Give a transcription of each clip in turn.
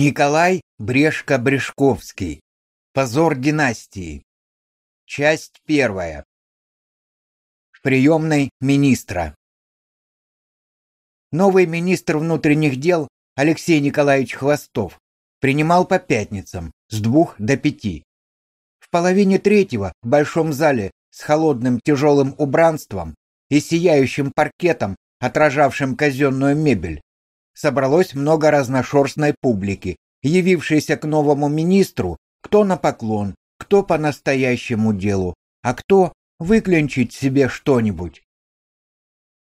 Николай Брешко-Брешковский. Позор династии. Часть первая. В приемной министра. Новый министр внутренних дел Алексей Николаевич Хвостов принимал по пятницам с двух до пяти. В половине третьего в большом зале с холодным тяжелым убранством и сияющим паркетом, отражавшим казенную мебель, собралось много разношерстной публики, явившейся к новому министру, кто на поклон, кто по настоящему делу, а кто выклянчить себе что-нибудь.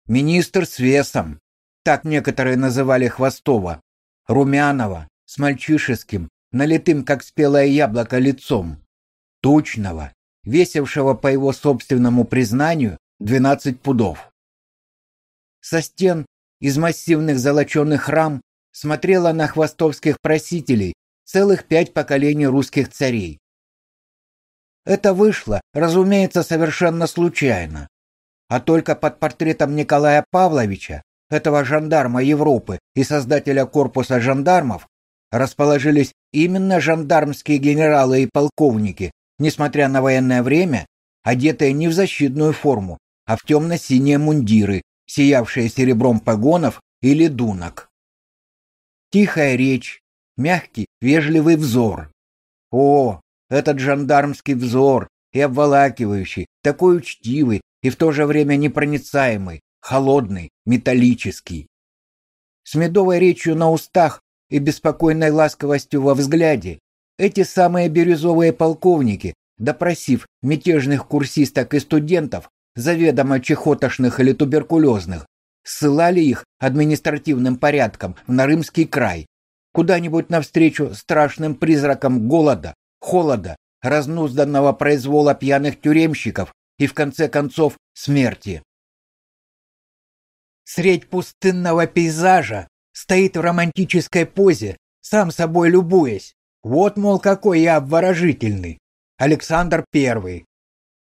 Министр с весом, так некоторые называли Хвостова, румяного, с мальчишеским, налитым как спелое яблоко лицом, тучного, весившего по его собственному признанию 12 пудов. Со стен из массивных золоченых рам смотрела на хвостовских просителей целых пять поколений русских царей. Это вышло, разумеется, совершенно случайно. А только под портретом Николая Павловича, этого жандарма Европы и создателя корпуса жандармов, расположились именно жандармские генералы и полковники, несмотря на военное время, одетые не в защитную форму, а в темно-синие мундиры сиявшие серебром погонов или дунок. Тихая речь, мягкий, вежливый взор. О, этот жандармский взор, и обволакивающий, такой учтивый и в то же время непроницаемый, холодный, металлический. С медовой речью на устах и беспокойной ласковостью во взгляде эти самые бирюзовые полковники, допросив мятежных курсисток и студентов, заведомо чехотошных или туберкулезных, ссылали их административным порядком в Нарымский край, куда-нибудь навстречу страшным призракам голода, холода, разнузданного произвола пьяных тюремщиков и, в конце концов, смерти. Средь пустынного пейзажа стоит в романтической позе, сам собой любуясь. Вот, мол, какой я обворожительный. Александр Первый.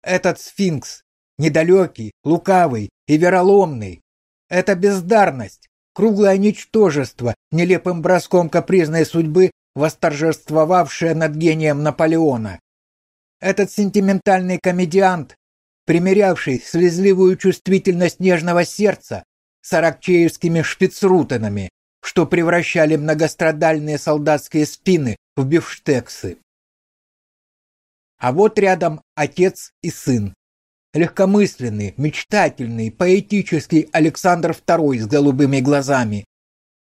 Этот сфинкс, недалекий, лукавый и вероломный. Это бездарность, круглое ничтожество, нелепым броском капризной судьбы, восторжествовавшее над гением Наполеона. Этот сентиментальный комедиант, примерявший слезливую чувствительность нежного сердца с аракчеевскими шпицрутенами, что превращали многострадальные солдатские спины в бифштексы. А вот рядом отец и сын легкомысленный, мечтательный, поэтический Александр II с голубыми глазами,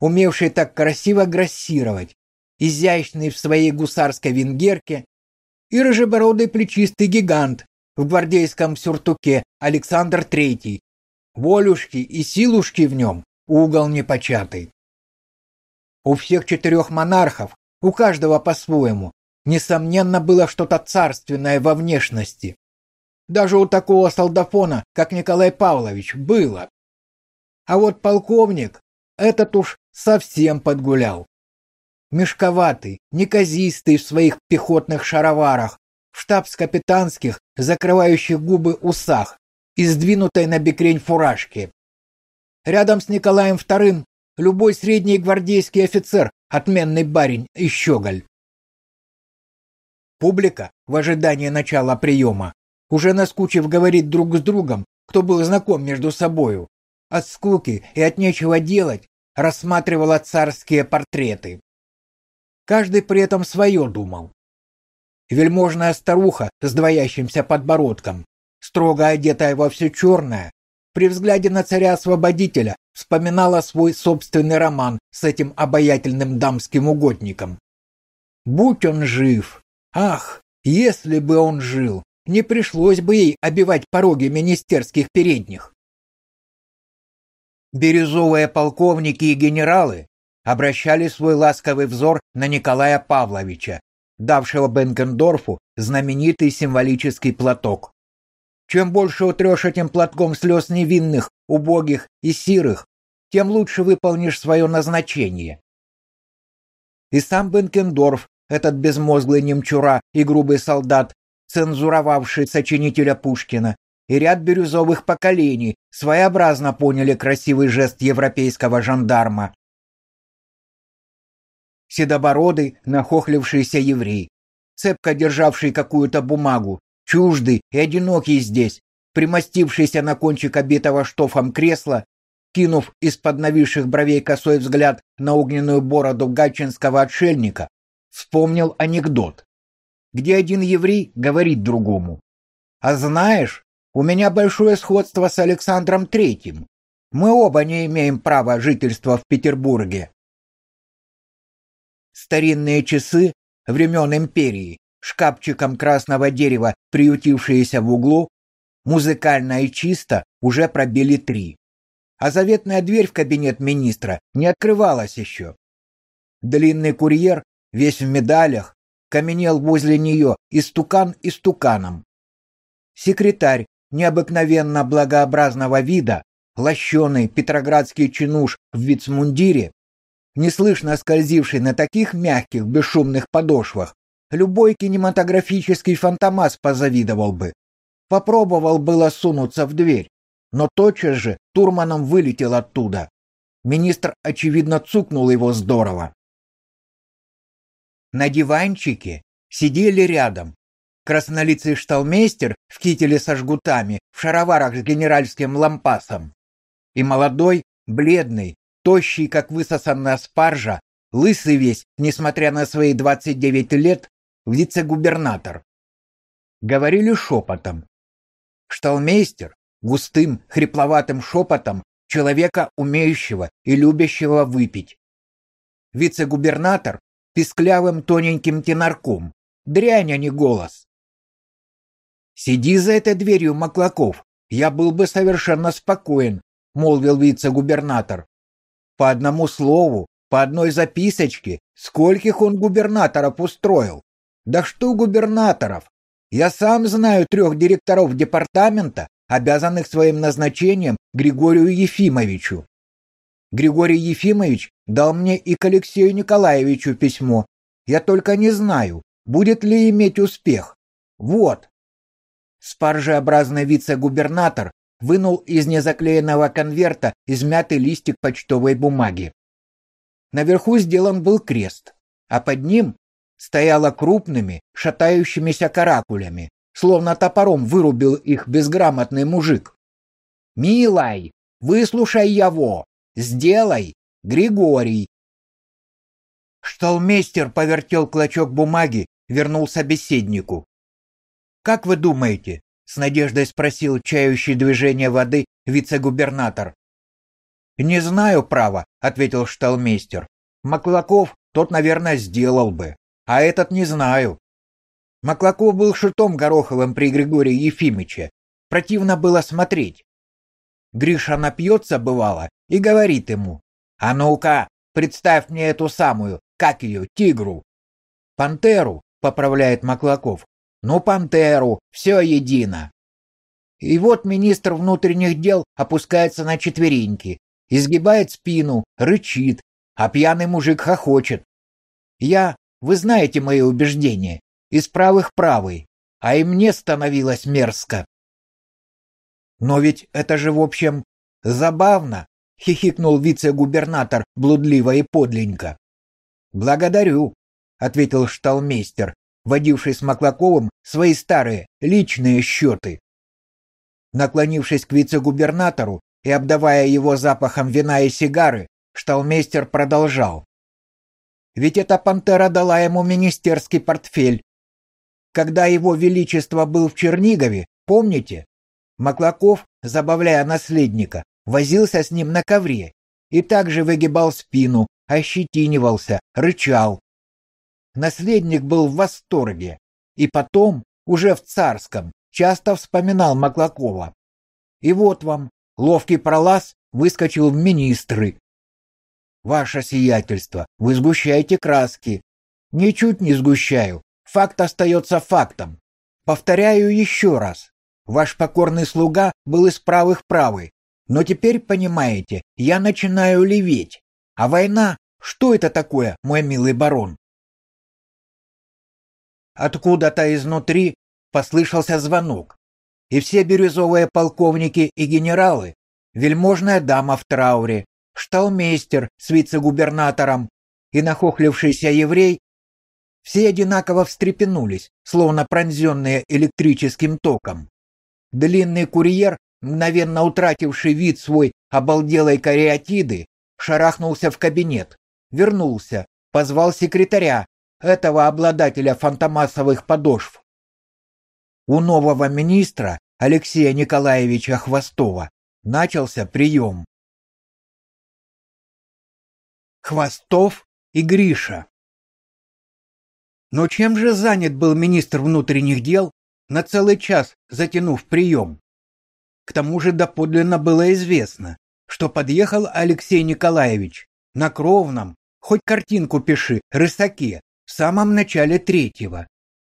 умевший так красиво грассировать, изящный в своей гусарской венгерке, и рыжебородый плечистый гигант в гвардейском сюртуке Александр III, волюшки и силушки в нем, угол непочатый. У всех четырех монархов, у каждого по-своему, несомненно, было что-то царственное во внешности, даже у такого солдафона, как Николай Павлович, было. А вот полковник, этот уж совсем подгулял. Мешковатый, неказистый в своих пехотных шароварах, в штабс-капитанских, закрывающих губы усах и сдвинутой на бекрень фуражке. Рядом с Николаем II любой средний гвардейский офицер, отменный барин и щеголь. Публика в ожидании начала приема уже наскучив говорить друг с другом, кто был знаком между собою, от скуки и от нечего делать, рассматривала царские портреты. Каждый при этом свое думал. Вельможная старуха с двоящимся подбородком, строго одетая во все черное, при взгляде на царя-освободителя вспоминала свой собственный роман с этим обаятельным дамским угодником. Будь он жив! Ах, если бы он жил! Не пришлось бы ей обивать пороги министерских передних. Бирюзовые полковники и генералы обращали свой ласковый взор на Николая Павловича, давшего Бенкендорфу знаменитый символический платок. Чем больше утрешь этим платком слез невинных, убогих и сирых, тем лучше выполнишь свое назначение. И сам Бенкендорф, этот безмозглый немчура и грубый солдат, цензуровавший сочинителя Пушкина, и ряд бирюзовых поколений своеобразно поняли красивый жест европейского жандарма. седобородый, нахохлившийся еврей, цепко державший какую-то бумагу, чуждый и одинокий здесь, примостившийся на кончик обитого штофом кресла, кинув из-под нависших бровей косой взгляд на огненную бороду гатчинского отшельника, вспомнил анекдот, где один еврей говорит другому. «А знаешь, у меня большое сходство с Александром Третьим. Мы оба не имеем права жительства в Петербурге». Старинные часы времен империи, шкафчиком красного дерева, приютившиеся в углу, музыкально и чисто уже пробили три. А заветная дверь в кабинет министра не открывалась еще. Длинный курьер, весь в медалях, каменел возле нее истукан истуканом. Секретарь необыкновенно благообразного вида, лощеный петроградский чинуш в вицмундире, неслышно скользивший на таких мягких бесшумных подошвах, любой кинематографический фантомас позавидовал бы. Попробовал было сунуться в дверь, но тотчас же турманом вылетел оттуда. Министр, очевидно, цукнул его здорово. На диванчике сидели рядом краснолицый шталмейстер в кителе со жгутами, в шароварах с генеральским лампасом, и молодой, бледный, тощий, как высосанная спаржа, лысый весь, несмотря на свои 29 лет, вице-губернатор. Говорили шепотом. Шталмейстер густым, хрипловатым шепотом человека, умеющего и любящего выпить. Вице-губернатор писклявым тоненьким тенарком. Дрянь, а не голос. «Сиди за этой дверью, Маклаков, я был бы совершенно спокоен», — молвил вице-губернатор. По одному слову, по одной записочке, скольких он губернаторов устроил. Да что губернаторов? Я сам знаю трех директоров департамента, обязанных своим назначением Григорию Ефимовичу. Григорий Ефимович дал мне и к Алексею Николаевичу письмо. Я только не знаю, будет ли иметь успех. Вот. Спаржеобразный вице-губернатор вынул из незаклеенного конверта измятый листик почтовой бумаги. Наверху сделан был крест, а под ним стояло крупными, шатающимися каракулями, словно топором вырубил их безграмотный мужик. «Милай, выслушай его! Сделай! Григорий!» Шталмейстер повертел клочок бумаги, вернул собеседнику. «Как вы думаете, с надеждой спросил чающий движение воды вице-губернатор. Не знаю, право, ответил шталмейстер. Маклаков тот, наверное, сделал бы, а этот не знаю. Маклаков был шутом Гороховым при Григории Ефимыче. Противно было смотреть. Гриша напьется, бывало, и говорит ему, «А ну-ка, представь мне эту самую, как ее, тигру?» «Пантеру», — поправляет Маклаков, ну, пантеру, все едино. И вот министр внутренних дел опускается на четвереньки, изгибает спину, рычит, а пьяный мужик хохочет. Я, вы знаете мои убеждения, из правых правый, а и мне становилось мерзко. Но ведь это же, в общем, забавно, хихикнул вице-губернатор блудливо и подленько. Благодарю, ответил шталмейстер, водивший с Маклаковым свои старые личные счеты. Наклонившись к вице-губернатору и обдавая его запахом вина и сигары, шталмейстер продолжал. Ведь эта пантера дала ему министерский портфель. Когда его величество был в Чернигове, помните? Маклаков, забавляя наследника, возился с ним на ковре и также выгибал спину, ощетинивался, рычал. Наследник был в восторге, и потом, уже в царском, часто вспоминал Маклакова. И вот вам, ловкий пролаз выскочил в министры. Ваше сиятельство, вы сгущаете краски. Ничуть не сгущаю. Факт остается фактом. Повторяю еще раз. Ваш покорный слуга был из правых правый. Но теперь, понимаете, я начинаю леветь. А война, что это такое, мой милый барон? Откуда-то изнутри послышался звонок, и все бирюзовые полковники и генералы, вельможная дама в трауре, шталмейстер с вице-губернатором, и нахохлившийся еврей, все одинаково встрепенулись, словно пронзенные электрическим током. Длинный курьер, мгновенно утративший вид свой обалделой кариатиды, шарахнулся в кабинет, вернулся, позвал секретаря, этого обладателя фантомасовых подошв. У нового министра Алексея Николаевича Хвостова начался прием. Хвостов и Гриша. Но чем же занят был министр внутренних дел, на целый час затянув прием? К тому же доподлинно было известно, что подъехал Алексей Николаевич на кровном, хоть картинку пиши, рысаке, в самом начале третьего.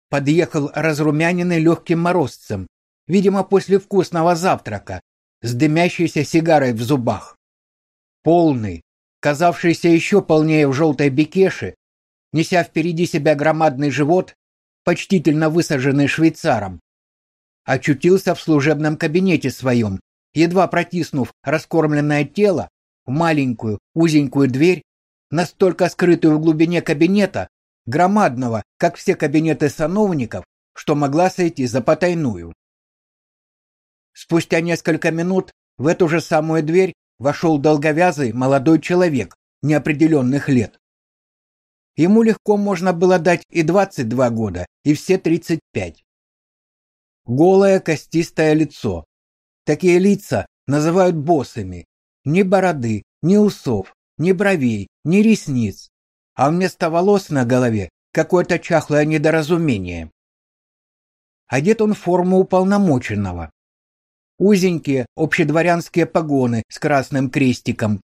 Подъехал разрумяненный легким морозцем, видимо, после вкусного завтрака, с дымящейся сигарой в зубах. Полный, казавшийся еще полнее в желтой бекеше, неся впереди себя громадный живот, почтительно высаженный швейцаром, очутился в служебном кабинете своем, едва протиснув раскормленное тело в маленькую узенькую дверь, настолько скрытую в глубине кабинета, громадного, как все кабинеты сановников, что могла сойти за потайную. Спустя несколько минут в эту же самую дверь вошел долговязый молодой человек неопределенных лет. Ему легко можно было дать и 22 года, и все 35. Голое костистое лицо. Такие лица называют боссами. Ни бороды, ни усов, ни бровей, ни ресниц. А вместо волос на голове какое-то чахлое недоразумение. Одет он в форму уполномоченного. Узенькие общедворянские погоны с красным крестиком,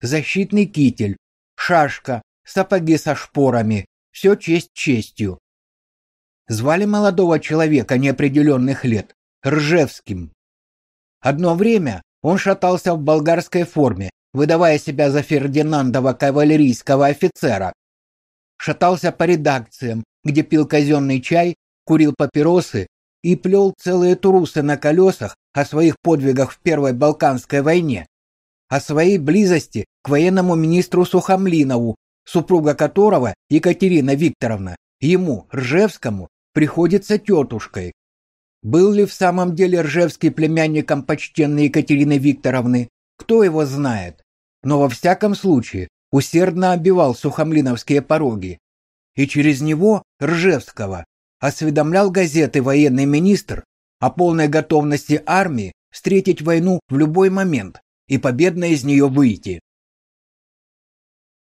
защитный китель, шашка, сапоги со шпорами, все честь честью. Звали молодого человека неопределенных лет Ржевским. Одно время он шатался в болгарской форме, выдавая себя за Фердинандова кавалерийского офицера. Шатался по редакциям, где пил казенный чай, курил папиросы и плел целые турусы на колесах о своих подвигах в Первой Балканской войне, о своей близости к военному министру Сухомлинову, супруга которого, Екатерина Викторовна, ему, Ржевскому, приходится тетушкой. Был ли в самом деле Ржевский племянником почтенной Екатерины Викторовны, кто его знает? Но во всяком случае усердно обивал сухомлиновские пороги. И через него, Ржевского, осведомлял газеты военный министр о полной готовности армии встретить войну в любой момент и победно из нее выйти.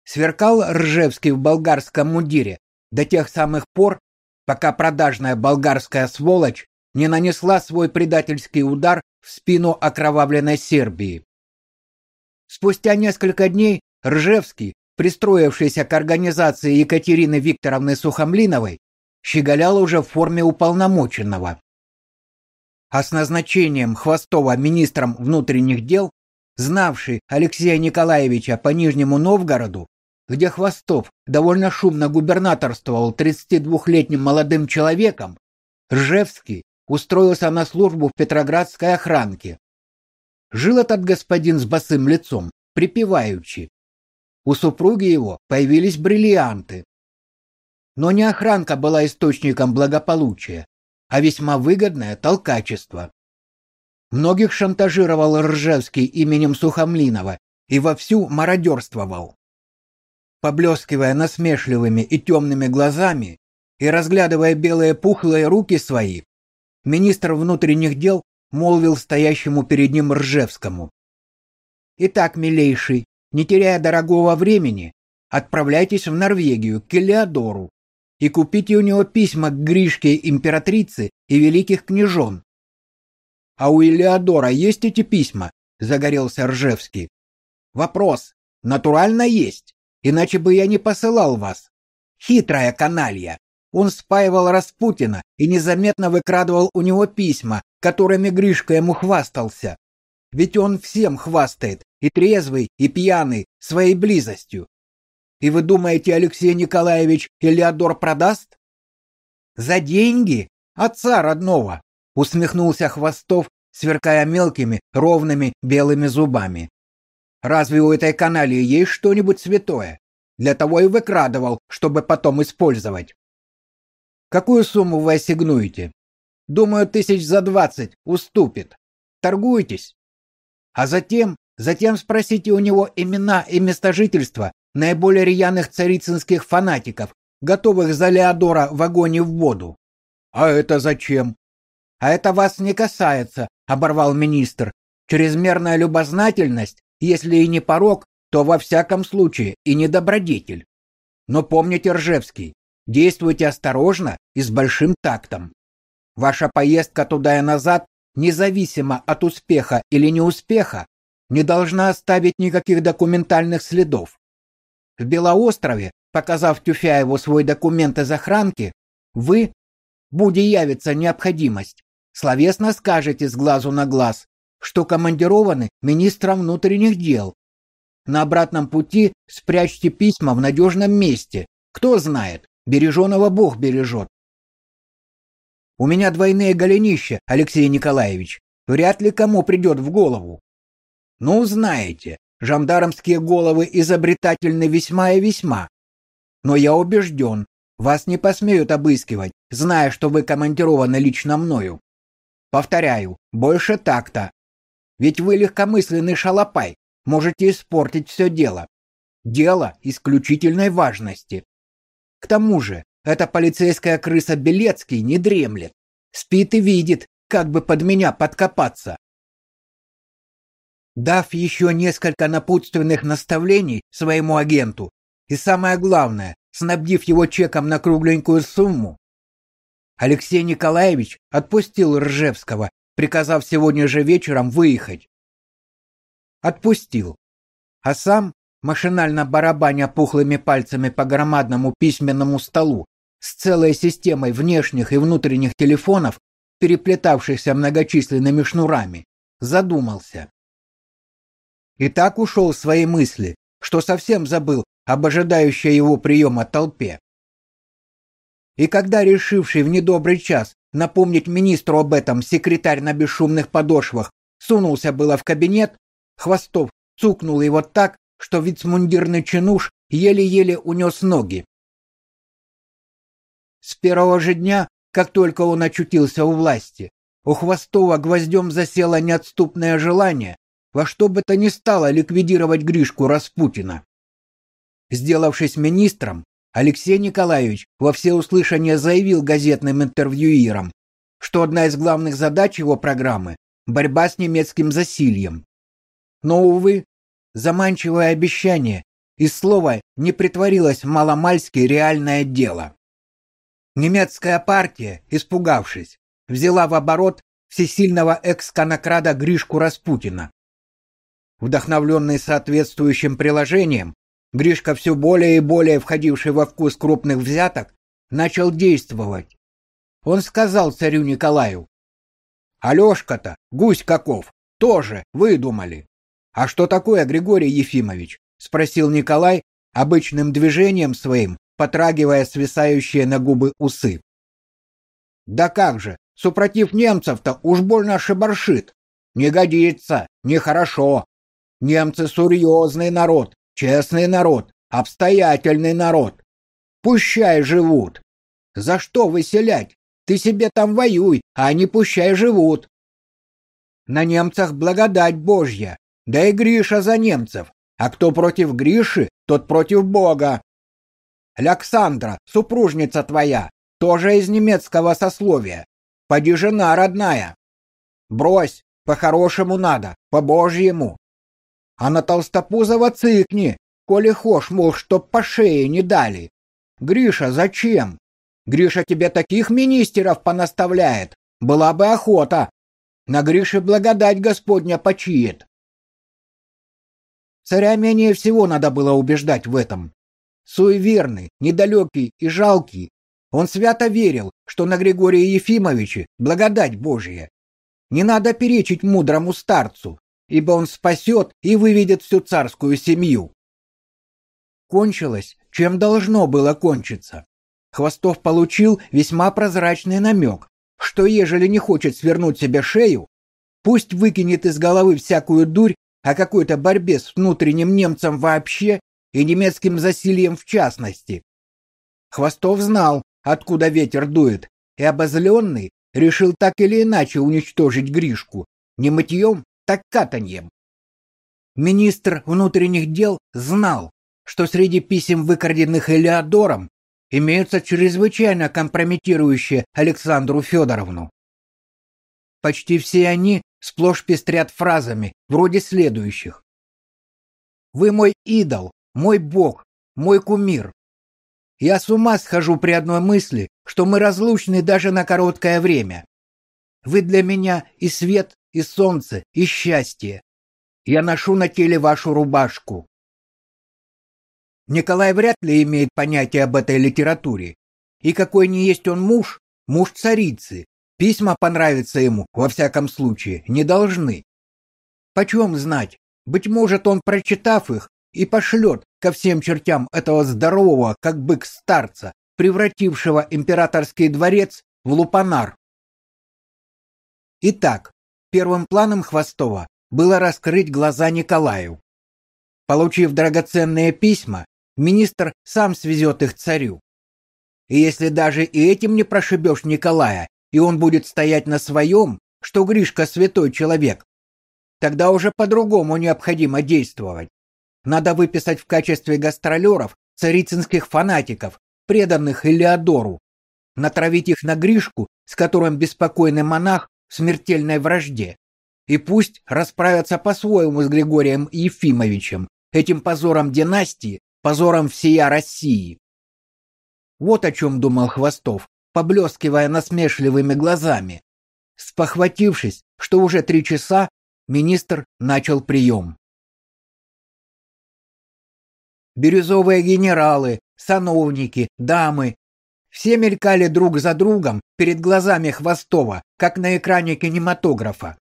Сверкал Ржевский в болгарском мундире до тех самых пор, пока продажная болгарская сволочь не нанесла свой предательский удар в спину окровавленной Сербии. Спустя несколько дней Ржевский, пристроившийся к организации Екатерины Викторовны Сухомлиновой, щеголял уже в форме уполномоченного. А с назначением Хвостова министром внутренних дел, знавший Алексея Николаевича по Нижнему Новгороду, где Хвостов довольно шумно губернаторствовал 32-летним молодым человеком, Ржевский устроился на службу в Петроградской охранке. Жил этот господин с босым лицом, припеваючи. У супруги его появились бриллианты. Но не охранка была источником благополучия, а весьма выгодное толкачество. Многих шантажировал Ржевский именем Сухомлинова и вовсю мародерствовал. Поблескивая насмешливыми и темными глазами и разглядывая белые пухлые руки свои, министр внутренних дел молвил стоящему перед ним Ржевскому. Итак, милейший, не теряя дорогого времени, отправляйтесь в Норвегию к Элеодору и купите у него письма к Гришке императрицы и великих княжон. А у Элеодора есть эти письма? загорелся Ржевский. Вопрос. Натурально есть, иначе бы я не посылал вас. Хитрая каналья. Он спаивал Распутина и незаметно выкрадывал у него письма, которыми Гришка ему хвастался. Ведь он всем хвастает, и трезвый, и пьяный, своей близостью. И вы думаете, Алексей Николаевич Элеодор продаст? За деньги? Отца родного, усмехнулся Хвостов, сверкая мелкими, ровными белыми зубами. Разве у этой каналии есть что-нибудь святое? Для того и выкрадывал, чтобы потом использовать. Какую сумму вы ассигнуете? Думаю, тысяч за двадцать уступит. Торгуйтесь. А затем, затем спросите у него имена и места жительства наиболее рьяных царицынских фанатиков, готовых за Леодора в огонь и в воду. А это зачем? А это вас не касается, оборвал министр. Чрезмерная любознательность, если и не порок, то во всяком случае и не добродетель. Но помните, Ржевский, действуйте осторожно и с большим тактом. Ваша поездка туда и назад, независимо от успеха или неуспеха, не должна оставить никаких документальных следов. В Белоострове, показав Тюфяеву свой документ из охранки, вы, буде явится необходимость, словесно скажете с глазу на глаз, что командированы министром внутренних дел. На обратном пути спрячьте письма в надежном месте. Кто знает, береженого Бог бережет. У меня двойные голенища, Алексей Николаевич. Вряд ли кому придет в голову. Ну, знаете, жандармские головы изобретательны весьма и весьма. Но я убежден, вас не посмеют обыскивать, зная, что вы командированы лично мною. Повторяю, больше так-то. Ведь вы легкомысленный шалопай, можете испортить все дело. Дело исключительной важности. К тому же, эта полицейская крыса Белецкий не дремлет. Спит и видит, как бы под меня подкопаться. Дав еще несколько напутственных наставлений своему агенту, и самое главное, снабдив его чеком на кругленькую сумму, Алексей Николаевич отпустил Ржевского, приказав сегодня же вечером выехать. Отпустил. А сам, машинально барабаня пухлыми пальцами по громадному письменному столу, с целой системой внешних и внутренних телефонов, переплетавшихся многочисленными шнурами, задумался. И так ушел в свои мысли, что совсем забыл об ожидающей его приема толпе. И когда решивший в недобрый час напомнить министру об этом секретарь на бесшумных подошвах сунулся было в кабинет, Хвостов цукнул его так, что вицмундирный чинуш еле-еле унес ноги. С первого же дня, как только он очутился у власти, у Хвостова гвоздем засело неотступное желание во что бы то ни стало ликвидировать Гришку Распутина. Сделавшись министром, Алексей Николаевич во всеуслышание заявил газетным интервьюирам, что одна из главных задач его программы – борьба с немецким засильем. Но, увы, заманчивое обещание из слова не притворилось в маломальски реальное дело. Немецкая партия, испугавшись, взяла в оборот всесильного экс-конокрада Гришку Распутина. Вдохновленный соответствующим приложением, Гришка, все более и более входивший во вкус крупных взяток, начал действовать. Он сказал царю Николаю, «Алешка-то, гусь каков, тоже выдумали». «А что такое, Григорий Ефимович?» — спросил Николай обычным движением своим, потрагивая свисающие на губы усы. Да как же, супротив немцев-то уж больно шибаршит. Не годится, нехорошо. Немцы серьезный народ, честный народ, обстоятельный народ. Пущай живут. За что выселять? Ты себе там воюй, а они пущай живут. На немцах благодать Божья, да и Гриша за немцев. А кто против Гриши, тот против Бога. Александра, супружница твоя, тоже из немецкого сословия. Поди жена родная. Брось, по-хорошему надо, по-божьему. А на Толстопузова цыкни, коли хошь, мол, чтоб по шее не дали. Гриша, зачем? Гриша тебе таких министеров понаставляет. Была бы охота. На Грише благодать Господня почиет. Царя менее всего надо было убеждать в этом суеверный, недалекий и жалкий, он свято верил, что на Григория Ефимовича благодать Божья. Не надо перечить мудрому старцу, ибо он спасет и выведет всю царскую семью. Кончилось, чем должно было кончиться. Хвостов получил весьма прозрачный намек, что ежели не хочет свернуть себе шею, пусть выкинет из головы всякую дурь о какой-то борьбе с внутренним немцем вообще и немецким засильем в частности. Хвостов знал, откуда ветер дует, и обозленный решил так или иначе уничтожить Гришку, не мытьем, так катаньем. Министр внутренних дел знал, что среди писем, выкраденных Элеодором, имеются чрезвычайно компрометирующие Александру Федоровну. Почти все они сплошь пестрят фразами, вроде следующих. «Вы мой идол, мой бог, мой кумир. Я с ума схожу при одной мысли, что мы разлучны даже на короткое время. Вы для меня и свет, и солнце, и счастье. Я ношу на теле вашу рубашку. Николай вряд ли имеет понятие об этой литературе. И какой не есть он муж, муж царицы. Письма понравятся ему, во всяком случае, не должны. Почем знать? Быть может, он, прочитав их, и пошлет ко всем чертям этого здорового, как бык старца, превратившего императорский дворец в лупанар. Итак, первым планом Хвостова было раскрыть глаза Николаю. Получив драгоценные письма, министр сам свезет их царю. И если даже и этим не прошибешь Николая, и он будет стоять на своем, что Гришка святой человек, тогда уже по-другому необходимо действовать. Надо выписать в качестве гастролеров царицынских фанатиков, преданных Илеодору, натравить их на Гришку, с которым беспокойный монах смертельной вражде. И пусть расправятся по-своему с Григорием Ефимовичем, этим позором династии, позором всея России. Вот о чем думал Хвостов, поблескивая насмешливыми глазами. Спохватившись, что уже три часа, министр начал прием. Бирюзовые генералы, сановники, дамы все мелькали друг за другом перед глазами Хвостова, как на экране кинематографа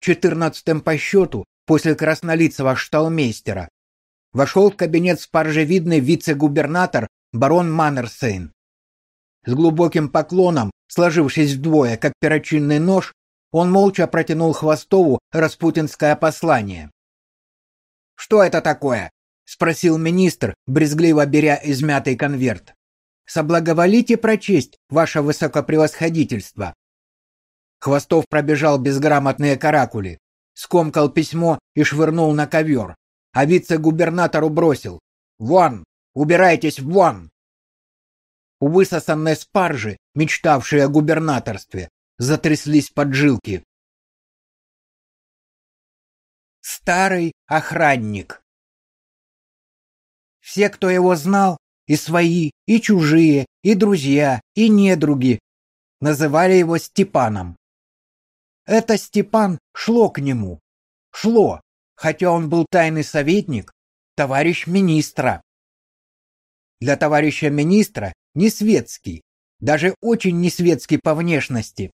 четырнадцатым по счету после краснолицего шталмейстера, вошел в кабинет спаржевидный вице-губернатор барон Маннерсейн. С глубоким поклоном, сложившись вдвое, как перочинный нож, он молча протянул Хвостову распутинское послание. «Что это такое?» — спросил министр, брезгливо беря измятый конверт. «Соблаговолите прочесть, ваше высокопревосходительство», Хвостов пробежал безграмотные каракули, скомкал письмо и швырнул на ковер, а вице-губернатору бросил «Вон! Убирайтесь вон!» У высосанной спаржи, мечтавшей о губернаторстве, затряслись поджилки. Старый охранник Все, кто его знал, и свои, и чужие, и друзья, и недруги, называли его Степаном. Это Степан шло к нему. Шло, хотя он был тайный советник, товарищ министра. Для товарища министра не светский, даже очень не светский по внешности.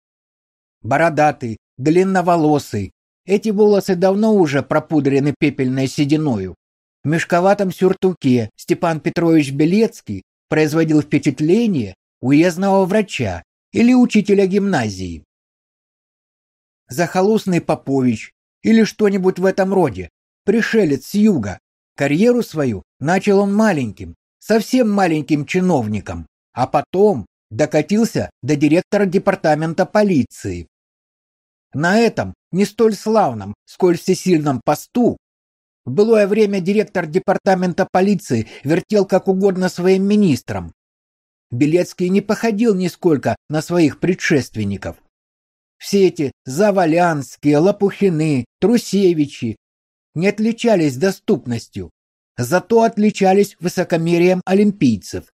Бородатый, длинноволосый, эти волосы давно уже пропудрены пепельной сединою. Мешковатом сюртуке Степан Петрович Белецкий производил впечатление уездного врача или учителя гимназии захолустный Попович или что-нибудь в этом роде, пришелец с юга. Карьеру свою начал он маленьким, совсем маленьким чиновником, а потом докатился до директора департамента полиции. На этом не столь славном, сколь всесильном посту в былое время директор департамента полиции вертел как угодно своим министром. Белецкий не походил нисколько на своих предшественников. Все эти Завалянские, Лопухины, Трусевичи не отличались доступностью, зато отличались высокомерием олимпийцев.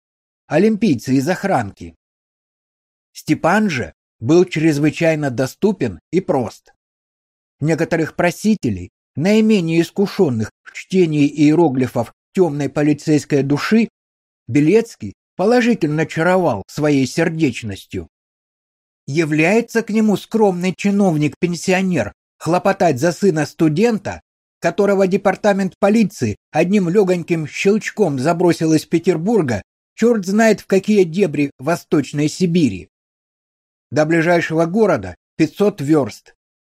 Олимпийцы из охранки. Степан же был чрезвычайно доступен и прост. Некоторых просителей, наименее искушенных в чтении иероглифов темной полицейской души, Белецкий положительно чаровал своей сердечностью является к нему скромный чиновник-пенсионер хлопотать за сына студента, которого департамент полиции одним легоньким щелчком забросил из Петербурга, черт знает в какие дебри Восточной Сибири. До ближайшего города 500 верст.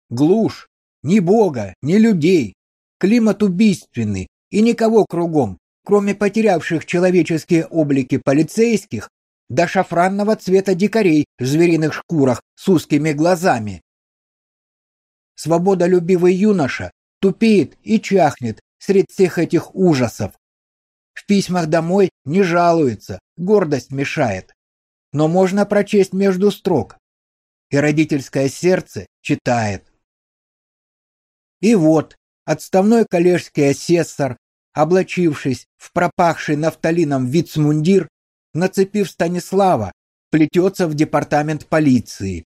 Глушь, ни бога, ни людей, климат убийственный и никого кругом, кроме потерявших человеческие облики полицейских, до шафранного цвета дикарей в звериных шкурах с узкими глазами. Свободолюбивый юноша тупеет и чахнет среди всех этих ужасов. В письмах домой не жалуется, гордость мешает. Но можно прочесть между строк. И родительское сердце читает. И вот отставной коллежский асессор, облачившись в пропахший нафталином вицмундир, нацепив Станислава, плетется в департамент полиции.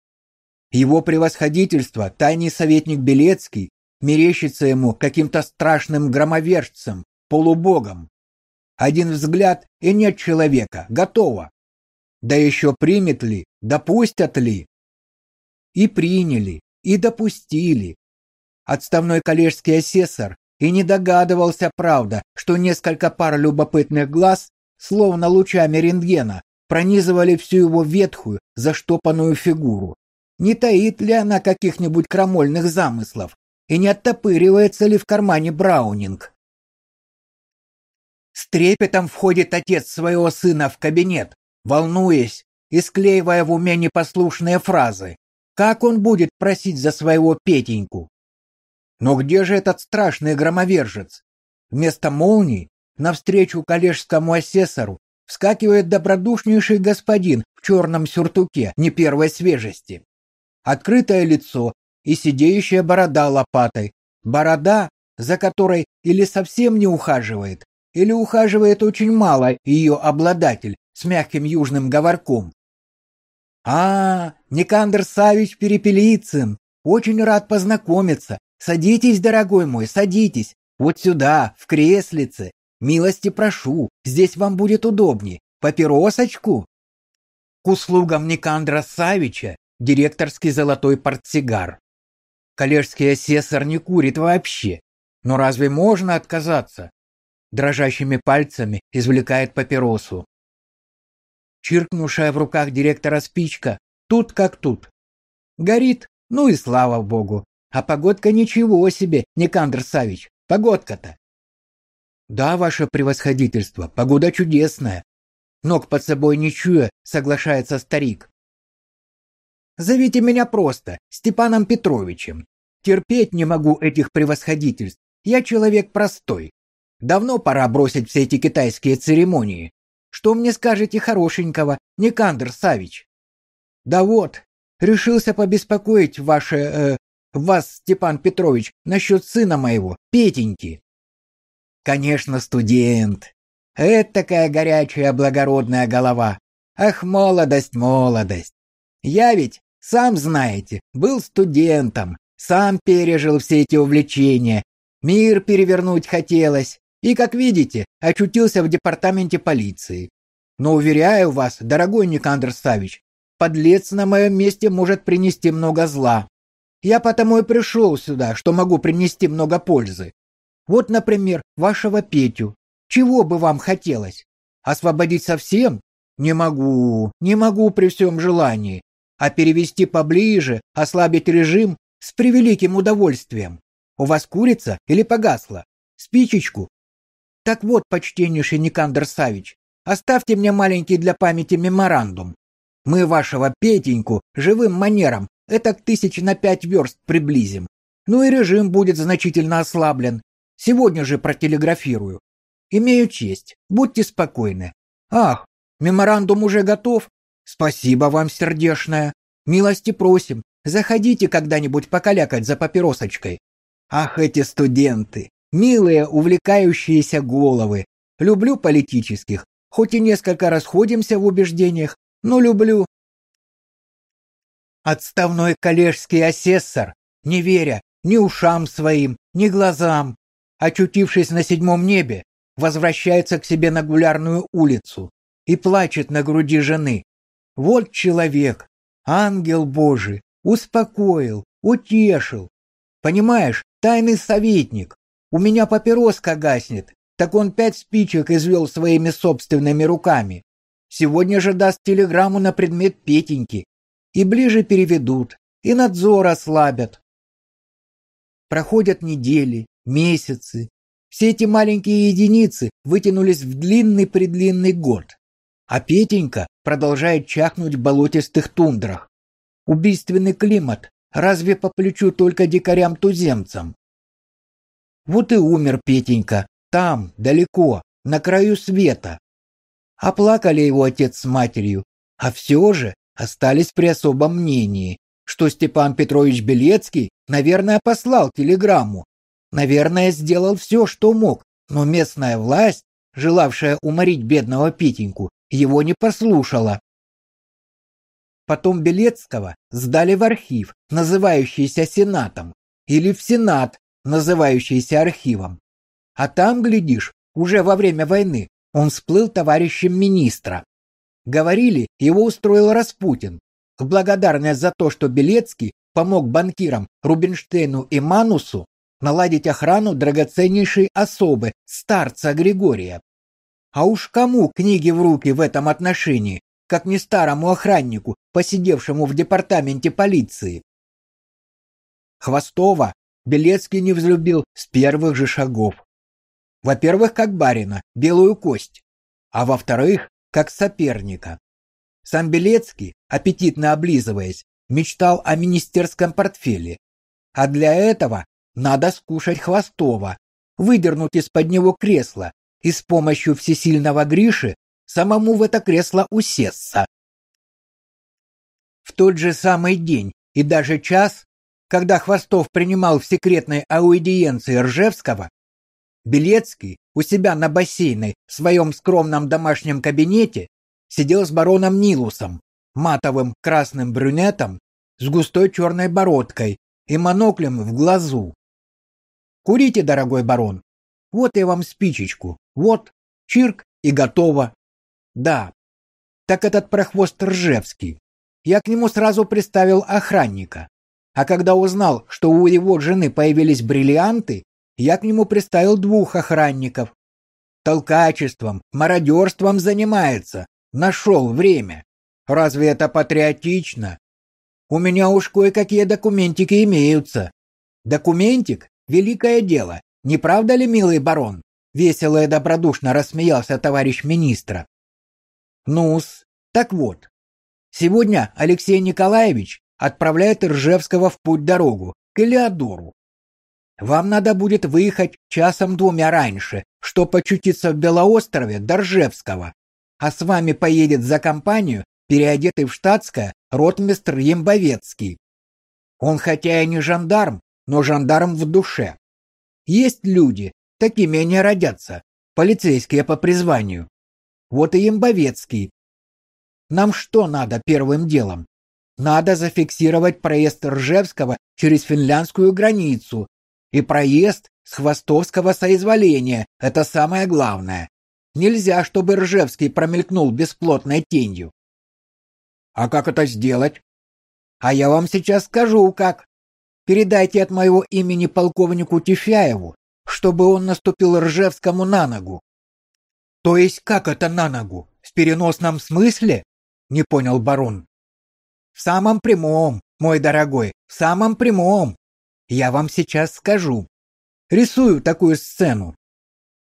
Его превосходительство, тайный советник Белецкий, мерещится ему каким-то страшным громовержцем, полубогом. Один взгляд и нет человека, готово. Да еще примет ли, допустят ли? И приняли, и допустили. Отставной коллежский асессор и не догадывался, правда, что несколько пар любопытных глаз, словно лучами рентгена, пронизывали всю его ветхую, заштопанную фигуру. Не таит ли она каких-нибудь крамольных замыслов? И не оттопыривается ли в кармане Браунинг? С трепетом входит отец своего сына в кабинет, волнуясь и склеивая в уме непослушные фразы. Как он будет просить за своего Петеньку? Но где же этот страшный громовержец? Вместо молний навстречу коллежскому асессору вскакивает добродушнейший господин в черном сюртуке не первой свежести открытое лицо и сидеющая борода лопатой. Борода, за которой или совсем не ухаживает, или ухаживает очень мало ее обладатель с мягким южным говорком. А, Никандр Савич Перепелицын, очень рад познакомиться. Садитесь, дорогой мой, садитесь. Вот сюда, в креслице. Милости прошу, здесь вам будет удобнее. Папиросочку. К услугам Никандра Савича директорский золотой портсигар. Коллежский асессор не курит вообще. Но разве можно отказаться? Дрожащими пальцами извлекает папиросу. Чиркнувшая в руках директора спичка, тут как тут. Горит, ну и слава богу. А погодка ничего себе, Никандр Савич, погодка-то. Да, ваше превосходительство, погода чудесная. Ног под собой не чуя, соглашается старик. Зовите меня просто Степаном Петровичем. Терпеть не могу этих превосходительств. Я человек простой. Давно пора бросить все эти китайские церемонии. Что мне скажете хорошенького, Никандр Савич? Да вот, решился побеспокоить ваше э, вас, Степан Петрович, насчет сына моего, Петеньки. Конечно, студент. Это такая горячая благородная голова. Ах, молодость, молодость. Я ведь сам знаете, был студентом, сам пережил все эти увлечения. Мир перевернуть хотелось. И, как видите, очутился в департаменте полиции. Но уверяю вас, дорогой Никандр Савич, подлец на моем месте может принести много зла. Я потому и пришел сюда, что могу принести много пользы. Вот, например, вашего Петю. Чего бы вам хотелось? Освободить совсем? Не могу, не могу при всем желании а перевести поближе, ослабить режим с превеликим удовольствием. У вас курица или погасла? Спичечку? Так вот, почтеннейший Никандр Савич, оставьте мне маленький для памяти меморандум. Мы вашего Петеньку живым манером это тысяч на пять верст приблизим. Ну и режим будет значительно ослаблен. Сегодня же протелеграфирую. Имею честь. Будьте спокойны. Ах, меморандум уже готов? Спасибо вам, сердешная. Милости просим. Заходите когда-нибудь покалякать за папиросочкой. Ах, эти студенты, милые, увлекающиеся головы. Люблю политических, хоть и несколько расходимся в убеждениях, но люблю. Отставной коллежский асессор, не веря ни ушам своим, ни глазам, очутившись на седьмом небе, возвращается к себе на Гулярную улицу и плачет на груди жены. Вот человек, ангел Божий, успокоил, утешил. Понимаешь, тайный советник. У меня папироска гаснет, так он пять спичек извел своими собственными руками. Сегодня же даст телеграмму на предмет Петеньки. И ближе переведут, и надзор ослабят. Проходят недели, месяцы. Все эти маленькие единицы вытянулись в длинный-предлинный год. А Петенька продолжает чахнуть в болотистых тундрах. Убийственный климат разве по плечу только дикарям-туземцам? Вот и умер Петенька, там, далеко, на краю света. Оплакали его отец с матерью, а все же остались при особом мнении, что Степан Петрович Белецкий, наверное, послал телеграмму. Наверное, сделал все, что мог, но местная власть, желавшая уморить бедного Петеньку, его не послушала. Потом Белецкого сдали в архив, называющийся Сенатом, или в Сенат, называющийся архивом. А там, глядишь, уже во время войны он всплыл товарищем министра. Говорили, его устроил Распутин, в благодарность за то, что Белецкий помог банкирам Рубинштейну и Манусу наладить охрану драгоценнейшей особы, старца Григория. А уж кому книги в руки в этом отношении, как не старому охраннику, посидевшему в департаменте полиции? Хвостова Белецкий не взлюбил с первых же шагов. Во-первых, как барина, белую кость, а во-вторых, как соперника. Сам Белецкий, аппетитно облизываясь, мечтал о министерском портфеле. А для этого надо скушать Хвостова, выдернуть из-под него кресло и с помощью всесильного Гриши самому в это кресло усесться. В тот же самый день и даже час, когда Хвостов принимал в секретной аудиенции Ржевского, Белецкий у себя на бассейной в своем скромном домашнем кабинете сидел с бароном Нилусом, матовым красным брюнетом с густой черной бородкой и моноклем в глазу. Курите, дорогой барон. Вот я вам спичечку. Вот, чирк и готово. Да. Так этот прохвост Ржевский. Я к нему сразу приставил охранника. А когда узнал, что у его жены появились бриллианты, я к нему приставил двух охранников. Толкачеством, мародерством занимается. Нашел время. Разве это патриотично? У меня уж кое-какие документики имеются. Документик Великое дело, не правда ли, милый барон? Весело и добродушно рассмеялся товарищ министра. Нус, так вот. Сегодня Алексей Николаевич отправляет Ржевского в путь-дорогу к Элеодору. Вам надо будет выехать часом-двумя раньше, чтобы очутиться в Белоострове до Ржевского. А с вами поедет за компанию переодетый в штатское ротмистр Ембовецкий. Он хотя и не жандарм, но жандарм в душе. Есть люди, такими они родятся, полицейские по призванию. Вот и Ембовецкий. Нам что надо первым делом? Надо зафиксировать проезд Ржевского через финляндскую границу и проезд с Хвостовского соизволения. Это самое главное. Нельзя, чтобы Ржевский промелькнул бесплотной тенью. А как это сделать? А я вам сейчас скажу, как. Передайте от моего имени полковнику Тифяеву, чтобы он наступил Ржевскому на ногу. То есть как это на ногу? В переносном смысле? Не понял барон. В самом прямом, мой дорогой, в самом прямом. Я вам сейчас скажу. Рисую такую сцену.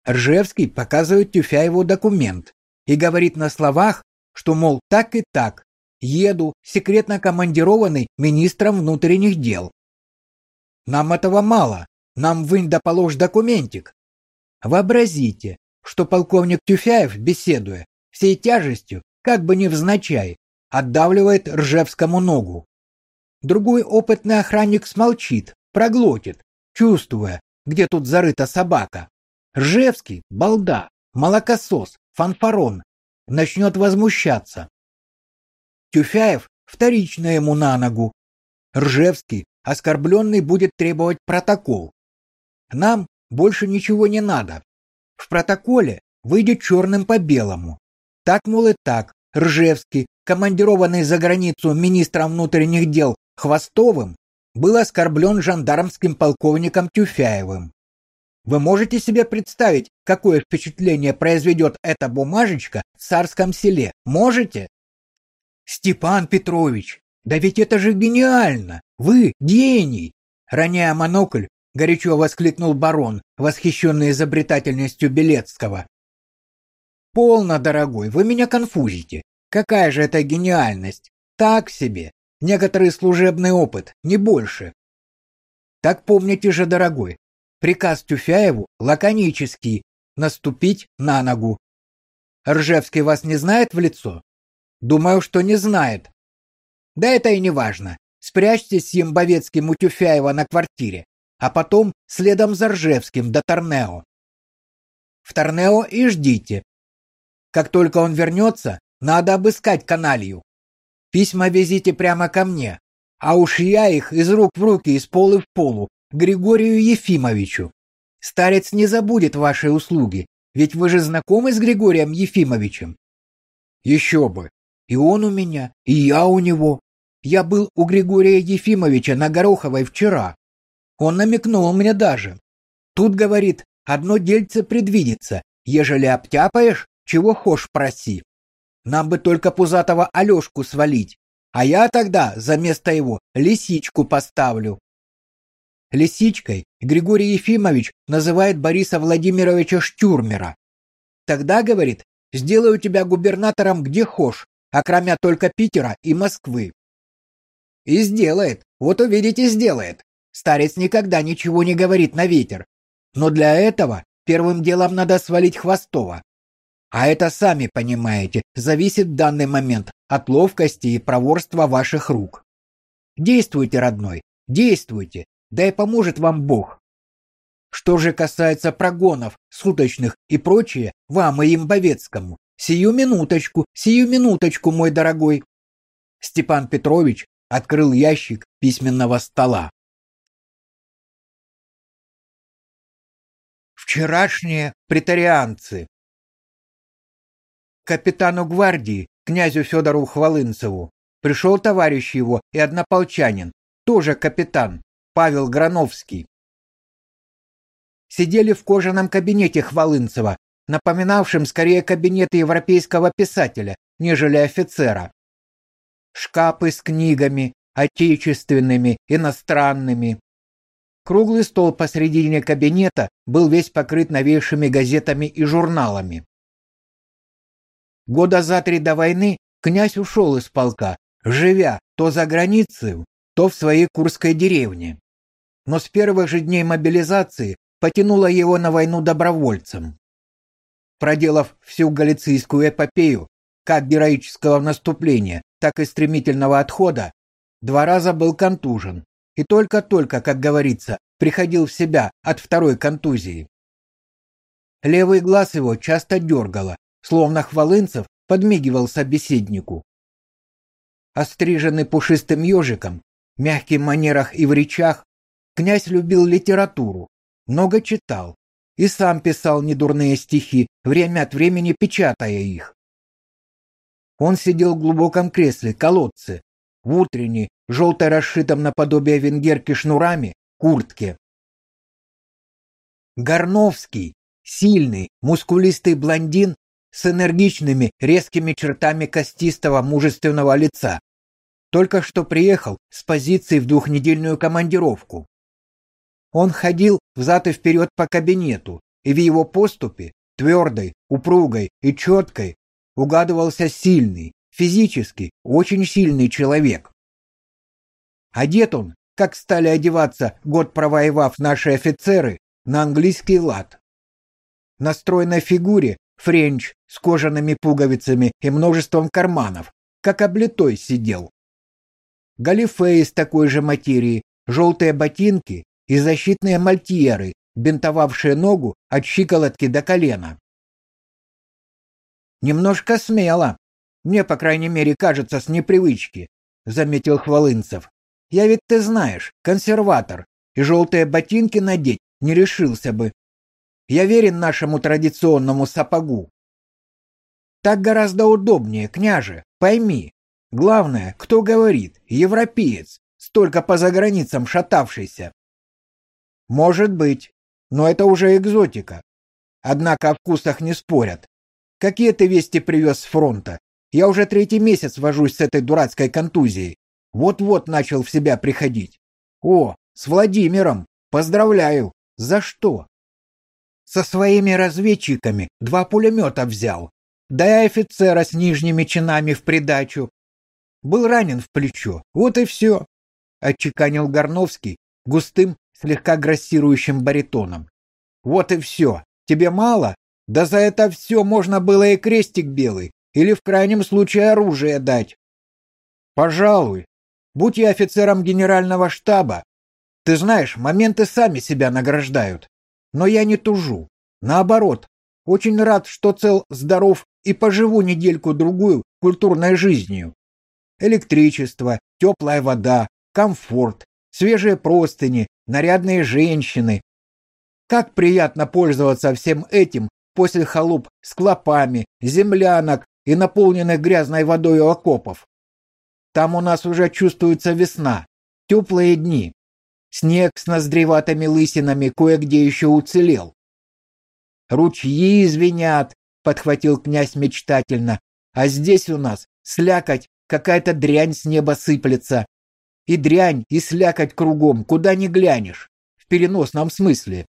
Ржевский показывает Тюфяеву документ и говорит на словах, что, мол, так и так, еду секретно командированный министром внутренних дел. Нам этого мало. Нам вынь да положь документик. Вообразите, что полковник Тюфяев, беседуя, всей тяжестью, как бы невзначай, отдавливает Ржевскому ногу. Другой опытный охранник смолчит, проглотит, чувствуя, где тут зарыта собака. Ржевский, балда, молокосос, фанфарон, начнет возмущаться. Тюфяев вторично ему на ногу. Ржевский оскорбленный будет требовать протокол. Нам больше ничего не надо. В протоколе выйдет черным по белому. Так, мол, и так, Ржевский, командированный за границу министром внутренних дел Хвостовым, был оскорблен жандармским полковником Тюфяевым. Вы можете себе представить, какое впечатление произведет эта бумажечка в царском селе? Можете? Степан Петрович, да ведь это же гениально! Вы гений! Роняя монокль, горячо воскликнул барон, восхищенный изобретательностью Белецкого. Полно, дорогой, вы меня конфузите. Какая же это гениальность? Так себе. Некоторый служебный опыт, не больше. Так помните же, дорогой, приказ Тюфяеву лаконический наступить на ногу. Ржевский вас не знает в лицо? Думаю, что не знает. Да это и не важно. Спрячьтесь с Ембовецким у Тюфяева на квартире, а потом следом за Ржевским до Торнео. В Торнео и ждите. Как только он вернется, надо обыскать каналью. Письма везите прямо ко мне, а уж я их из рук в руки, из полы в полу, Григорию Ефимовичу. Старец не забудет вашей услуги, ведь вы же знакомы с Григорием Ефимовичем. Еще бы. И он у меня, и я у него. Я был у Григория Ефимовича на Гороховой вчера. Он намекнул мне даже. Тут, говорит, одно дельце предвидится. Ежели обтяпаешь, чего хошь проси. Нам бы только пузатого Алёшку свалить, а я тогда за место его лисичку поставлю. Лисичкой Григорий Ефимович называет Бориса Владимировича Штюрмера. Тогда, говорит, сделаю тебя губернатором где хошь, окромя только Питера и Москвы. И сделает, вот увидите, сделает. Старец никогда ничего не говорит на ветер. Но для этого первым делом надо свалить Хвостова. А это, сами понимаете, зависит в данный момент от ловкости и проворства ваших рук. Действуйте, родной, действуйте, да и поможет вам Бог. Что же касается прогонов, суточных и прочее, вам и Имбовецкому, сию минуточку, сию минуточку, мой дорогой. Степан Петрович открыл ящик письменного стола. Вчерашние претарианцы капитану гвардии, князю Федору Хвалынцеву, пришел товарищ его и однополчанин, тоже капитан, Павел Грановский. Сидели в кожаном кабинете Хвалынцева, напоминавшем скорее кабинет европейского писателя, нежели офицера. Шкапы с книгами, отечественными, иностранными. Круглый стол посредине кабинета был весь покрыт новейшими газетами и журналами. Года за три до войны князь ушел из полка, живя то за границей, то в своей курской деревне. Но с первых же дней мобилизации потянуло его на войну добровольцем. Проделав всю галицийскую эпопею, как героического наступления, так и стремительного отхода, два раза был контужен и только-только, как говорится, приходил в себя от второй контузии. Левый глаз его часто дергало, словно Хвалынцев подмигивал собеседнику. Остриженный пушистым ежиком, мягким манерах и в речах, князь любил литературу, много читал и сам писал недурные стихи, время от времени печатая их. Он сидел в глубоком кресле, колодце, в утренней, желто расшитом наподобие венгерки шнурами, куртке. Горновский, сильный, мускулистый блондин с энергичными, резкими чертами костистого мужественного лица. Только что приехал с позиции в двухнедельную командировку. Он ходил взад и вперед по кабинету, и в его поступи, твердой, упругой и четкой, угадывался сильный, физически очень сильный человек. Одет он, как стали одеваться, год провоевав наши офицеры, на английский лад. На стройной фигуре френч с кожаными пуговицами и множеством карманов, как облитой сидел. Галифе из такой же материи, желтые ботинки и защитные мальтьеры, бинтовавшие ногу от щиколотки до колена. Немножко смело. Мне, по крайней мере, кажется, с непривычки, заметил Хвалынцев. Я ведь ты знаешь, консерватор, и желтые ботинки надеть не решился бы. Я верен нашему традиционному сапогу. Так гораздо удобнее, княже, пойми. Главное, кто говорит, европеец, столько по заграницам шатавшийся. Может быть, но это уже экзотика. Однако о вкусах не спорят. Какие ты вести привез с фронта? Я уже третий месяц вожусь с этой дурацкой контузией. Вот-вот начал в себя приходить. О, с Владимиром. Поздравляю. За что? Со своими разведчиками два пулемета взял. Да и офицера с нижними чинами в придачу. Был ранен в плечо. Вот и все. Отчеканил Горновский густым, слегка грассирующим баритоном. Вот и все. Тебе мало? Да за это все можно было и крестик белый, или в крайнем случае оружие дать. Пожалуй. Будь я офицером генерального штаба. Ты знаешь, моменты сами себя награждают. Но я не тужу. Наоборот, очень рад, что цел, здоров и поживу недельку-другую культурной жизнью. Электричество, теплая вода, комфорт, свежие простыни, нарядные женщины. Как приятно пользоваться всем этим после холуп с клопами, землянок и наполненных грязной водой окопов. Там у нас уже чувствуется весна, теплые дни. Снег с ноздреватыми лысинами кое-где еще уцелел. Ручьи звенят, подхватил князь мечтательно. А здесь у нас слякоть, какая-то дрянь с неба сыплется. И дрянь, и слякоть кругом, куда ни глянешь. В переносном смысле.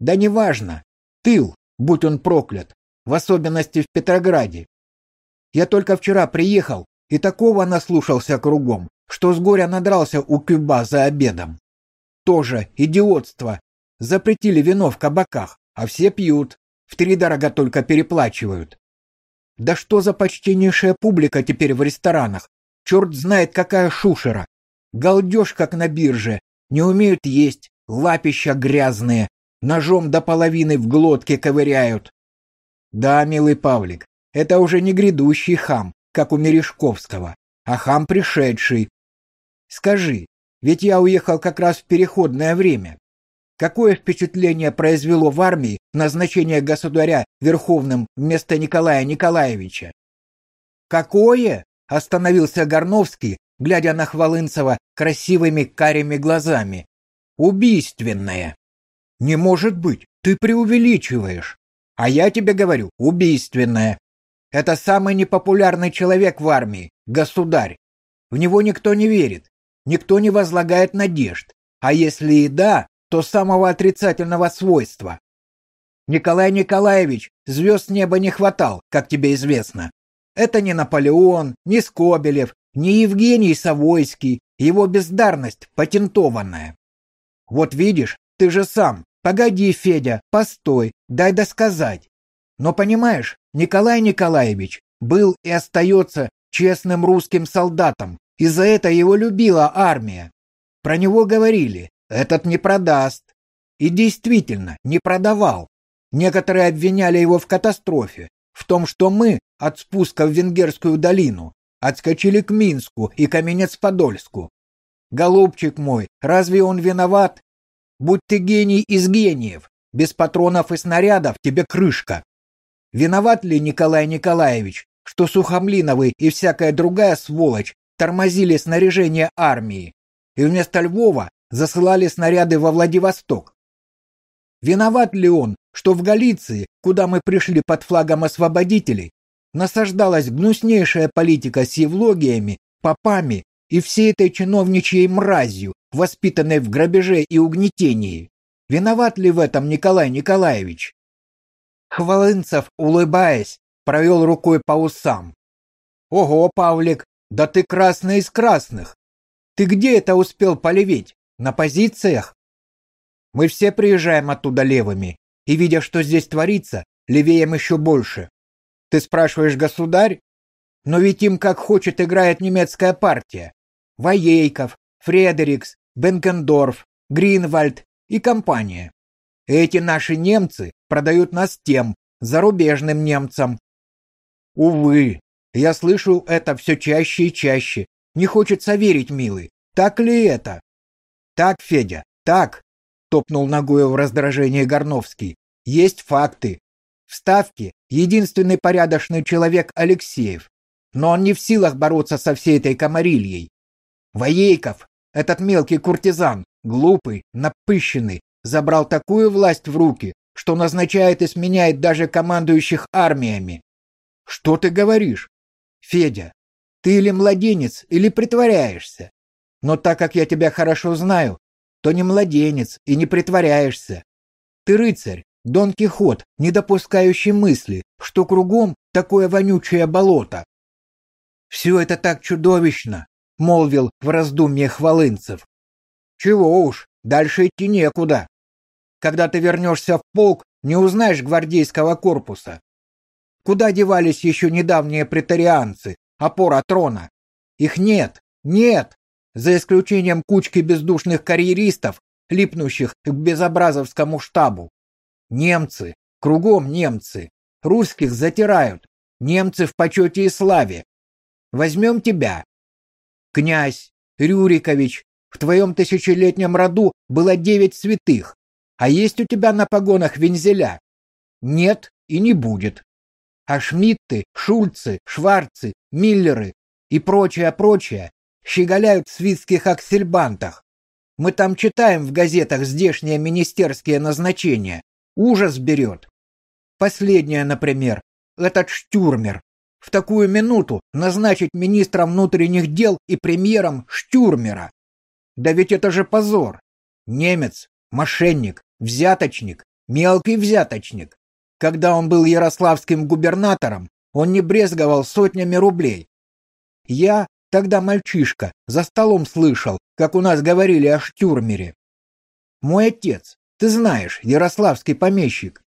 Да неважно. Тыл, будь он проклят. В особенности в Петрограде. Я только вчера приехал и такого наслушался кругом, что с горя надрался у Кюба за обедом. Тоже идиотство. Запретили вино в кабаках, а все пьют. Втридорога только переплачивают. Да что за почтеннейшая публика теперь в ресторанах? Черт знает, какая шушера. Галдеж, как на бирже. Не умеют есть, лапища грязные, ножом до половины в глотке ковыряют. Да, милый Павлик, это уже не грядущий хам, как у Мережковского, а хам пришедший. Скажи, ведь я уехал как раз в переходное время. Какое впечатление произвело в армии назначение государя верховным вместо Николая Николаевича? Какое? Остановился Горновский, глядя на Хвалынцева красивыми карими глазами. Убийственное. Не может быть, ты преувеличиваешь. А я тебе говорю, убийственное. Это самый непопулярный человек в армии, государь. В него никто не верит, никто не возлагает надежд. А если и да, то самого отрицательного свойства. Николай Николаевич звезд неба не хватал, как тебе известно. Это не Наполеон, не Скобелев, не Евгений Савойский, его бездарность патентованная. Вот видишь, ты же сам. Погоди, Федя, постой, дай досказать. Но понимаешь, Николай Николаевич был и остается честным русским солдатом, и за это его любила армия. Про него говорили, этот не продаст. И действительно, не продавал. Некоторые обвиняли его в катастрофе, в том, что мы от спуска в Венгерскую долину отскочили к Минску и Каменец-Подольску. Голубчик мой, разве он виноват? Будь ты гений из гениев, без патронов и снарядов тебе крышка. Виноват ли Николай Николаевич, что Сухомлиновы и всякая другая сволочь тормозили снаряжение армии, и вместо Львова засылали снаряды во Владивосток. Виноват ли он, что в Галиции, куда мы пришли под флагом освободителей, насаждалась гнуснейшая политика с евлогиями, попами и всей этой чиновничьей мразью, воспитанной в грабеже и угнетении? Виноват ли в этом Николай Николаевич? Хвалынцев, улыбаясь, провел рукой по усам. Ого, Павлик, да ты красный из красных. Ты где это успел полеветь? На позициях? Мы все приезжаем оттуда левыми, и, видя, что здесь творится, левеем еще больше. Ты спрашиваешь, государь? Но ведь им как хочет играет немецкая партия. Воейков, Фредерикс, Бенкендорф, Гринвальд и компания. Эти наши немцы продают нас тем, зарубежным немцам. Увы, я слышу это все чаще и чаще. Не хочется верить, милый. Так ли это? Так, Федя, так, топнул ногой в раздражении Горновский. Есть факты. В Ставке единственный порядочный человек Алексеев, но он не в силах бороться со всей этой комарильей. Воейков, этот мелкий куртизан, глупый, напыщенный, забрал такую власть в руки, что назначает и сменяет даже командующих армиями. Что ты говоришь? Федя, ты или младенец, или притворяешься. Но так как я тебя хорошо знаю, то не младенец и не притворяешься. Ты рыцарь, Дон Кихот, не допускающий мысли, что кругом такое вонючее болото. Все это так чудовищно, молвил в раздумье Хвалынцев. Чего уж, дальше идти некуда. Когда ты вернешься в полк, не узнаешь гвардейского корпуса. Куда девались еще недавние претарианцы, опора трона? Их нет, нет, за исключением кучки бездушных карьеристов, липнущих к безобразовскому штабу. Немцы, кругом немцы. Русских затирают. Немцы в почете и славе. Возьмем тебя. Князь, Рюрикович, в твоем тысячелетнем роду было девять святых. А есть у тебя на погонах вензеля? Нет и не будет. А Шмидты, Шульцы, Шварцы, Миллеры и прочее-прочее щеголяют в свитских аксельбантах. Мы там читаем в газетах здешние министерские назначения. Ужас берет. Последнее, например, этот Штюрмер. В такую минуту назначить министром внутренних дел и премьером Штюрмера. Да ведь это же позор. Немец, мошенник, взяточник, мелкий взяточник. Когда он был ярославским губернатором, он не брезговал сотнями рублей. Я, тогда мальчишка, за столом слышал, как у нас говорили о Штюрмере. Мой отец, ты знаешь, ярославский помещик.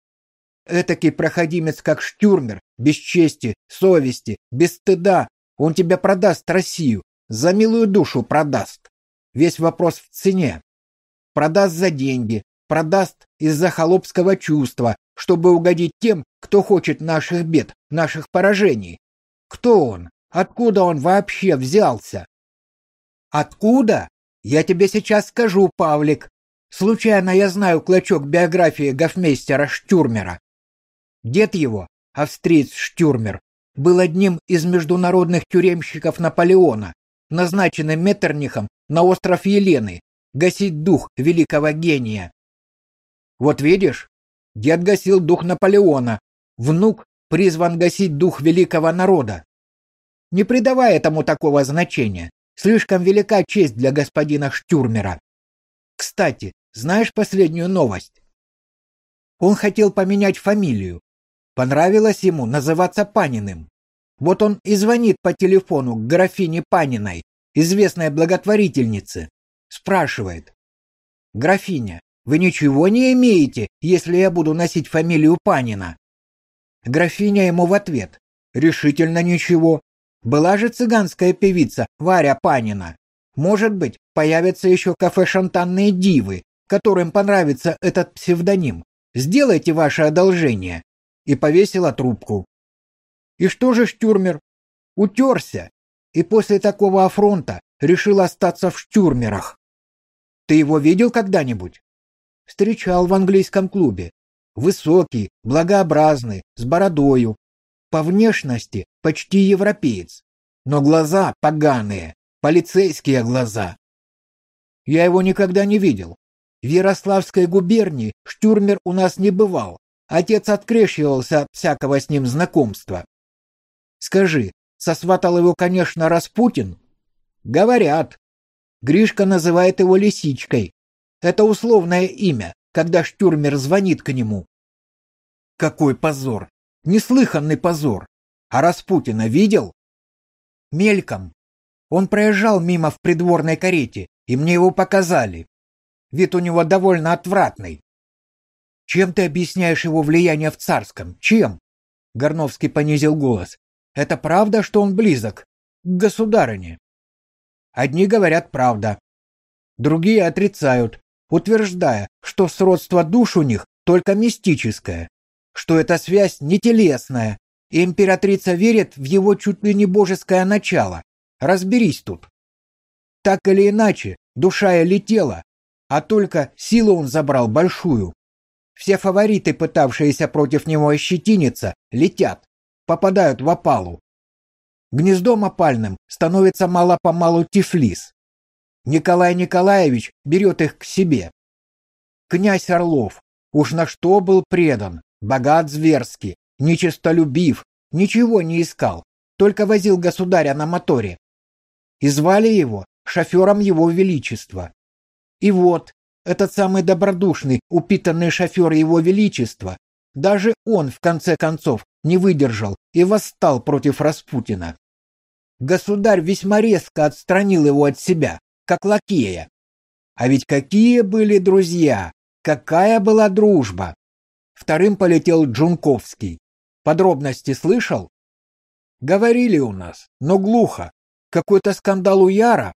Этакий проходимец, как Штюрмер, без чести, совести, без стыда, он тебя продаст Россию, за милую душу продаст. Весь вопрос в цене. Продаст за деньги, продаст из-за холопского чувства, чтобы угодить тем, кто хочет наших бед, наших поражений. Кто он? Откуда он вообще взялся? Откуда? Я тебе сейчас скажу, Павлик. Случайно я знаю клочок биографии гофмейстера Штюрмера. Дед его, австриец Штюрмер, был одним из международных тюремщиков Наполеона, назначенным Меттернихом на остров Елены, гасить дух великого гения. Вот видишь, дед гасил дух Наполеона, внук призван гасить дух великого народа. Не придавай этому такого значения, слишком велика честь для господина Штюрмера. Кстати, знаешь последнюю новость? Он хотел поменять фамилию. Понравилось ему называться Паниным. Вот он и звонит по телефону к графине Паниной, известной благотворительнице. Спрашивает. «Графиня, вы ничего не имеете, если я буду носить фамилию Панина?» Графиня ему в ответ. «Решительно ничего. Была же цыганская певица Варя Панина. Может быть, появятся еще кафе-шантанные дивы, которым понравится этот псевдоним. Сделайте ваше одолжение. И повесила трубку. И что же Штюрмер? Утерся. И после такого афронта решил остаться в Штюрмерах. Ты его видел когда-нибудь? Встречал в английском клубе. Высокий, благообразный, с бородою. По внешности почти европеец. Но глаза поганые, полицейские глаза. Я его никогда не видел. В Ярославской губернии Штюрмер у нас не бывал. Отец открещивался от всякого с ним знакомства. Скажи, сосватал его, конечно, Распутин? Говорят. Гришка называет его Лисичкой. Это условное имя, когда Штюрмер звонит к нему. Какой позор! Неслыханный позор! А Распутина видел? Мельком. Он проезжал мимо в придворной карете, и мне его показали. Вид у него довольно отвратный. Чем ты объясняешь его влияние в царском? Чем? Горновский понизил голос. Это правда, что он близок к государыне? Одни говорят правда, другие отрицают, утверждая, что сродство душ у них только мистическое, что эта связь не телесная, и императрица верит в его чуть ли не божеское начало. Разберись тут. Так или иначе, душа и летела, а только силу он забрал большую. Все фавориты, пытавшиеся против него ощетиниться, летят, попадают в опалу. Гнездом опальным становится мало-помалу Тифлис. Николай Николаевич берет их к себе. Князь Орлов уж на что был предан, богат зверски, нечистолюбив, ничего не искал, только возил государя на моторе. И звали его шофером его величества. И вот, этот самый добродушный, упитанный шофер Его Величества, даже он, в конце концов, не выдержал и восстал против Распутина. Государь весьма резко отстранил его от себя, как лакея. А ведь какие были друзья, какая была дружба! Вторым полетел Джунковский. Подробности слышал? Говорили у нас, но глухо. Какой-то скандал у Яра.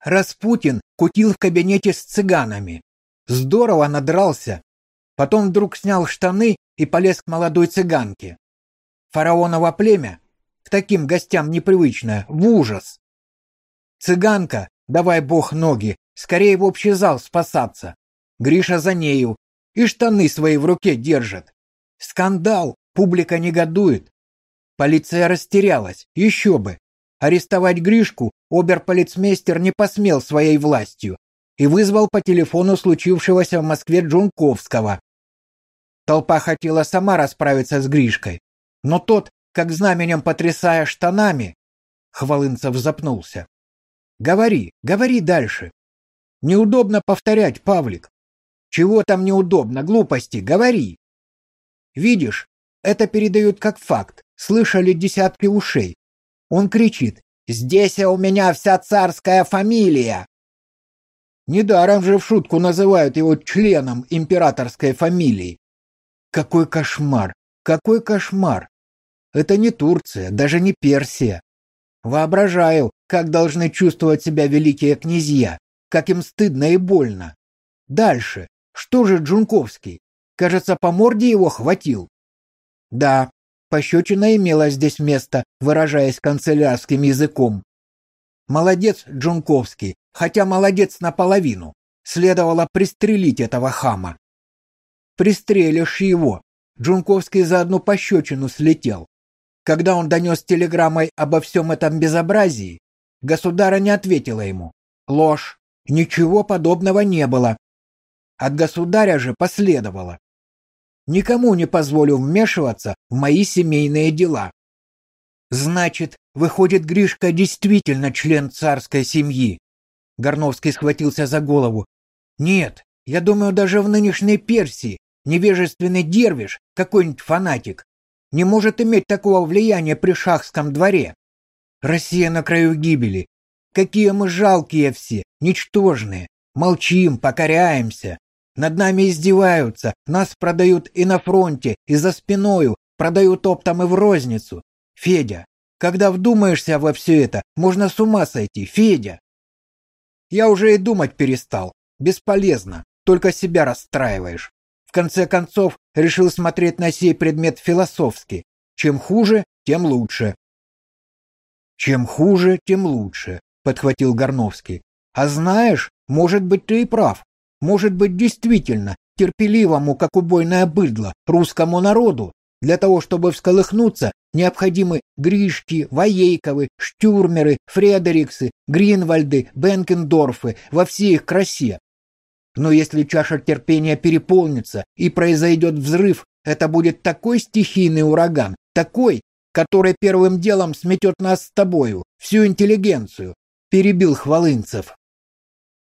Распутин кутил в кабинете с цыганами. Здорово надрался. Потом вдруг снял штаны и полез к молодой цыганке. Фараоново племя, к таким гостям непривычное, в ужас. Цыганка, давай бог ноги, скорее в общий зал спасаться. Гриша за нею, и штаны свои в руке держит. Скандал, публика негодует. Полиция растерялась, еще бы. Арестовать Гришку оберполицмейстер не посмел своей властью и вызвал по телефону случившегося в Москве Джунковского. Толпа хотела сама расправиться с Гришкой, но тот, как знаменем потрясая штанами, Хвалынцев запнулся. Говори, говори дальше. Неудобно повторять, Павлик. Чего там неудобно, глупости, говори. Видишь, это передают как факт, слышали десятки ушей. Он кричит «Здесь у меня вся царская фамилия!» Недаром же в шутку называют его членом императорской фамилии. Какой кошмар! Какой кошмар! Это не Турция, даже не Персия. Воображаю, как должны чувствовать себя великие князья, как им стыдно и больно. Дальше. Что же Джунковский? Кажется, по морде его хватил. Да, пощечина имела здесь место, выражаясь канцелярским языком. Молодец Джунковский, хотя молодец наполовину. Следовало пристрелить этого хама. Пристрелишь его. Джунковский за одну пощечину слетел. Когда он донес телеграммой обо всем этом безобразии, государа не ответила ему. Ложь. Ничего подобного не было. От государя же последовало. Никому не позволю вмешиваться в мои семейные дела. Значит, выходит, Гришка действительно член царской семьи. Горновский схватился за голову. Нет, я думаю, даже в нынешней Персии невежественный дервиш, какой-нибудь фанатик, не может иметь такого влияния при шахском дворе. Россия на краю гибели. Какие мы жалкие все, ничтожные. Молчим, покоряемся. Над нами издеваются, нас продают и на фронте, и за спиною, продают оптом и в розницу. Федя, когда вдумаешься во все это, можно с ума сойти, Федя. Я уже и думать перестал. Бесполезно, только себя расстраиваешь. В конце концов, решил смотреть на сей предмет философски. Чем хуже, тем лучше. Чем хуже, тем лучше, подхватил Горновский. А знаешь, может быть, ты и прав. Может быть, действительно, терпеливому, как убойное быдло, русскому народу, для того, чтобы всколыхнуться, необходимы Гришки, Воейковы, Штюрмеры, Фредериксы, Гринвальды, Бенкендорфы во всей их красе. Но если чаша терпения переполнится и произойдет взрыв, это будет такой стихийный ураган, такой, который первым делом сметет нас с тобою, всю интеллигенцию, перебил Хвалынцев.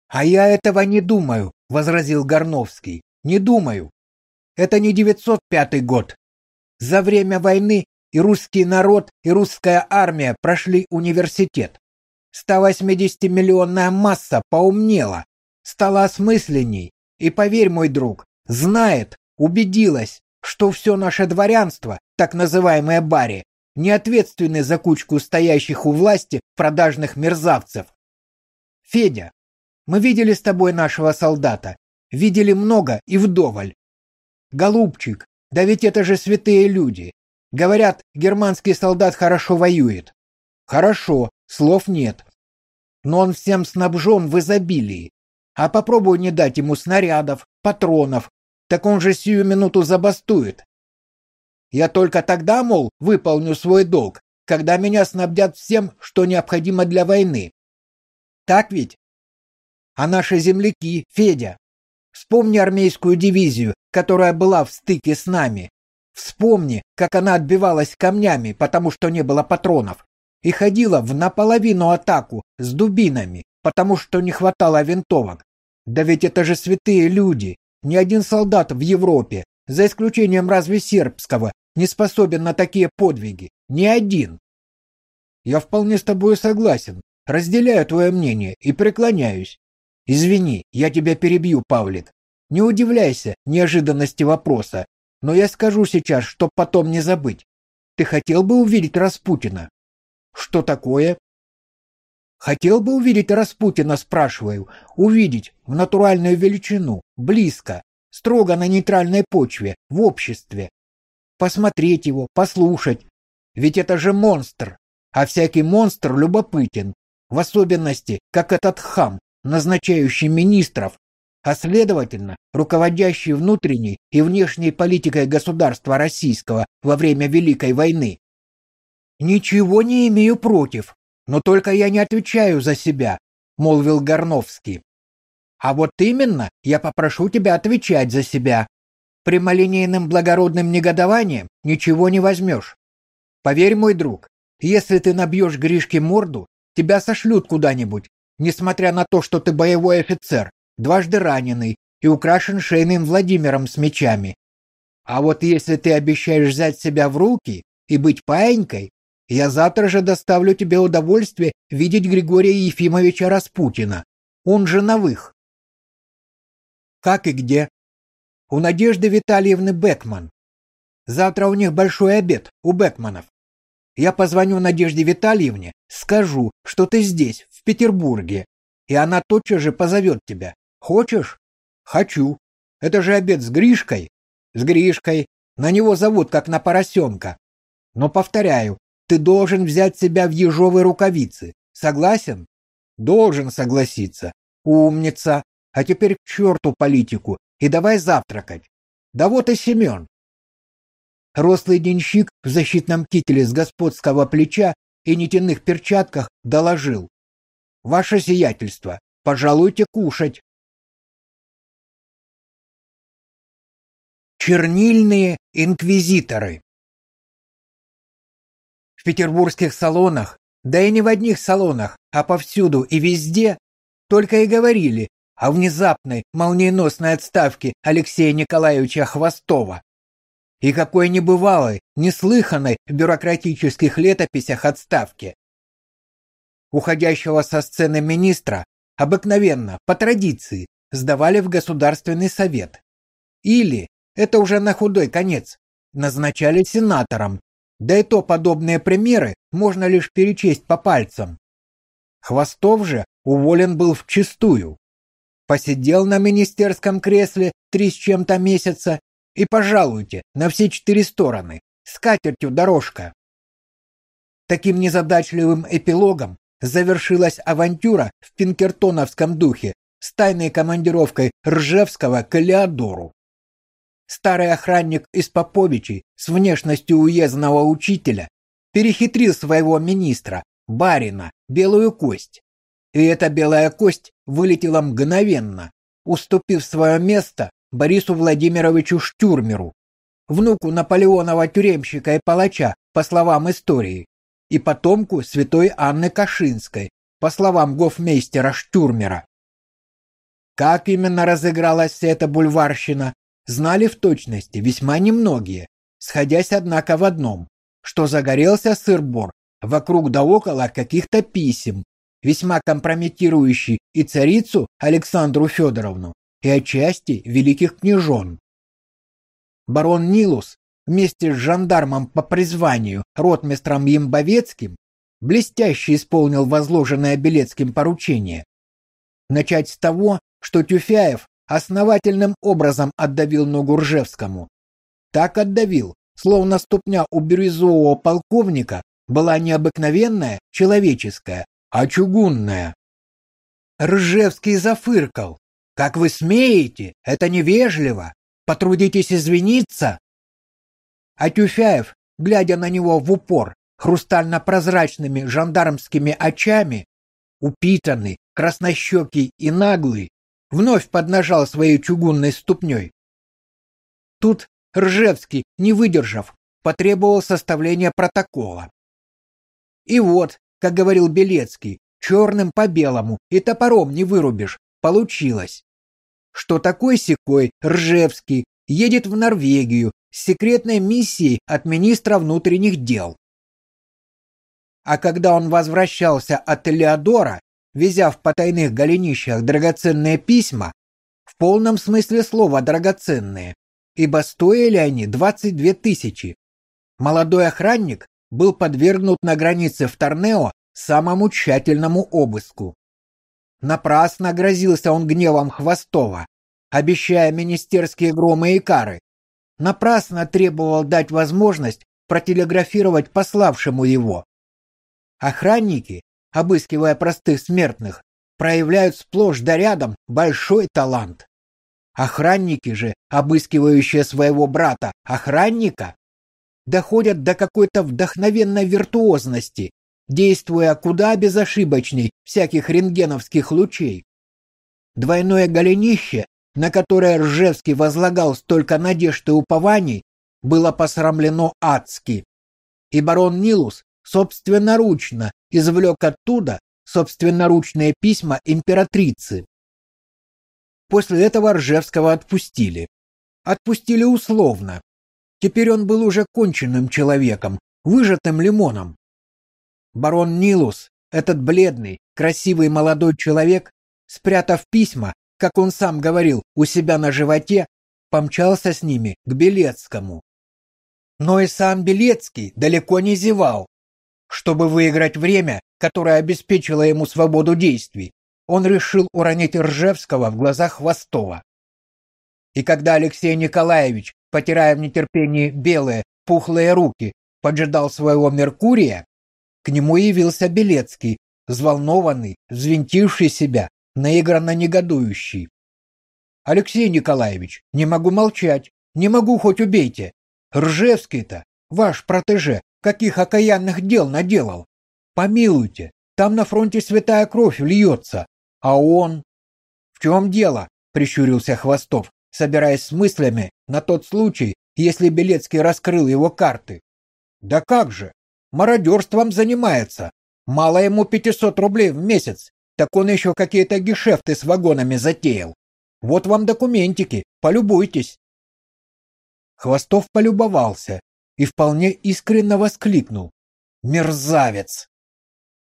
А я этого не думаю, возразил Горновский. Не думаю. Это не 905 год. За время войны и русский народ, и русская армия прошли университет. 180-миллионная масса поумнела, стала осмысленней, и, поверь, мой друг, знает, убедилась, что все наше дворянство, так называемое бари, не ответственны за кучку стоящих у власти продажных мерзавцев. Федя, мы видели с тобой нашего солдата, видели много и вдоволь. Голубчик, да ведь это же святые люди. Говорят, германский солдат хорошо воюет. Хорошо, слов нет. Но он всем снабжен в изобилии. А попробуй не дать ему снарядов, патронов, так он же сию минуту забастует. Я только тогда, мол, выполню свой долг, когда меня снабдят всем, что необходимо для войны. Так ведь? А наши земляки, Федя, вспомни армейскую дивизию, которая была в стыке с нами. Вспомни, как она отбивалась камнями, потому что не было патронов, и ходила в наполовину атаку с дубинами, потому что не хватало винтовок. Да ведь это же святые люди. Ни один солдат в Европе, за исключением разве сербского, не способен на такие подвиги. Ни один. Я вполне с тобой согласен, разделяю твое мнение и преклоняюсь. Извини, я тебя перебью, Павлик. Не удивляйся неожиданности вопроса, но я скажу сейчас, чтоб потом не забыть. Ты хотел бы увидеть Распутина? Что такое? Хотел бы увидеть Распутина, спрашиваю. Увидеть в натуральную величину, близко, строго на нейтральной почве, в обществе. Посмотреть его, послушать. Ведь это же монстр. А всякий монстр любопытен. В особенности, как этот хам, назначающий министров, а следовательно, руководящий внутренней и внешней политикой государства российского во время Великой войны. Ничего не имею против, но только я не отвечаю за себя, молвил Горновский. А вот именно я попрошу тебя отвечать за себя. Прямолинейным благородным негодованием ничего не возьмешь. Поверь, мой друг, если ты набьешь Гришке морду, тебя сошлют куда-нибудь, несмотря на то, что ты боевой офицер, дважды раненый и украшен шейным Владимиром с мечами. А вот если ты обещаешь взять себя в руки и быть паенькой, я завтра же доставлю тебе удовольствие видеть Григория Ефимовича Распутина, он же Новых. Как и где? У Надежды Витальевны Бекман. Завтра у них большой обед у Бекманов. Я позвоню Надежде Витальевне, скажу, что ты здесь, в Петербурге, и она тотчас же позовет тебя. Хочешь? Хочу. Это же обед с Гришкой. С Гришкой. На него зовут, как на поросенка. Но, повторяю, ты должен взять себя в ежовые рукавицы. Согласен? Должен согласиться. Умница. А теперь к черту политику и давай завтракать. Да вот и Семен. Рослый денщик в защитном кителе с господского плеча и нитяных перчатках доложил. Ваше сиятельство, пожалуйте кушать. Чернильные инквизиторы В петербургских салонах, да и не в одних салонах, а повсюду и везде, только и говорили о внезапной молниеносной отставке Алексея Николаевича Хвостова и какой небывалой, неслыханной в бюрократических летописях отставки. Уходящего со сцены министра обыкновенно, по традиции, сдавали в Государственный совет. Или, это уже на худой конец, назначали сенатором, да и то подобные примеры можно лишь перечесть по пальцам. Хвостов же уволен был вчистую посидел на министерском кресле три с чем-то месяца и пожалуйте на все четыре стороны, с катертью дорожка. Таким незадачливым эпилогом завершилась авантюра в пинкертоновском духе с тайной командировкой Ржевского к Элеодору. Старый охранник из Поповичей с внешностью уездного учителя перехитрил своего министра, барина, белую кость, и эта белая кость вылетела мгновенно, уступив свое место Борису Владимировичу Штюрмеру, внуку Наполеонова тюремщика и палача, по словам истории, и потомку святой Анны Кашинской, по словам гофмейстера Штюрмера. Как именно разыгралась вся эта бульварщина, знали в точности весьма немногие, сходясь однако в одном, что загорелся сыр-бор вокруг да около каких-то писем, весьма компрометирующий и царицу Александру Федоровну, и отчасти великих княжон. Барон Нилус вместе с жандармом по призванию ротмистром Ембовецким блестяще исполнил возложенное Белецким поручение. Начать с того, что Тюфяев основательным образом отдавил ногу Ржевскому. Так отдавил, словно ступня у бирюзового полковника была необыкновенная, человеческая, а чугунная. Ржевский зафыркал. Как вы смеете? Это невежливо. Потрудитесь извиниться. А Тюфяев, глядя на него в упор, хрустально-прозрачными жандармскими очами, упитанный, краснощекий и наглый, вновь поднажал своей чугунной ступней. Тут Ржевский, не выдержав, потребовал составления протокола. И вот, как говорил Белецкий, черным по белому и топором не вырубишь. Получилось. что такой секой Ржевский едет в Норвегию с секретной миссией от министра внутренних дел. А когда он возвращался от Элеодора, везя в потайных голенищах драгоценные письма, в полном смысле слова драгоценные, ибо стоили они 22 тысячи, молодой охранник был подвергнут на границе в Торнео самому тщательному обыску. Напрасно грозился он гневом Хвостова, обещая министерские громы и кары. Напрасно требовал дать возможность протелеграфировать пославшему его. Охранники, обыскивая простых смертных, проявляют сплошь да рядом большой талант. Охранники же, обыскивающие своего брата, охранника, доходят до какой-то вдохновенной виртуозности, действуя куда безошибочней всяких рентгеновских лучей. Двойное голенище, на которое Ржевский возлагал столько надежд и упований, было посрамлено адски. И барон Нилус собственноручно извлек оттуда собственноручные письма императрицы. После этого Ржевского отпустили. Отпустили условно. Теперь он был уже конченным человеком, выжатым лимоном. Барон Нилус, этот бледный, красивый молодой человек, спрятав письма, как он сам говорил, у себя на животе, помчался с ними к Белецкому. Но и сам Белецкий далеко не зевал. Чтобы выиграть время, которое обеспечило ему свободу действий, он решил уронить Ржевского в глазах Хвостова. И когда Алексей Николаевич, потирая в нетерпении белые, пухлые руки, поджидал своего Меркурия, к нему явился Белецкий, взволнованный, взвинтивший себя, наигранно негодующий. Алексей Николаевич, не могу молчать, не могу хоть убейте. Ржевский-то, ваш протеже, каких окаянных дел наделал. Помилуйте, там на фронте святая кровь льется, а он... В чем дело? Прищурился Хвостов, собираясь с мыслями на тот случай, если Белецкий раскрыл его карты. Да как же, мародерством занимается. Мало ему 500 рублей в месяц, так он еще какие-то гешефты с вагонами затеял. Вот вам документики, полюбуйтесь. Хвостов полюбовался и вполне искренне воскликнул. Мерзавец!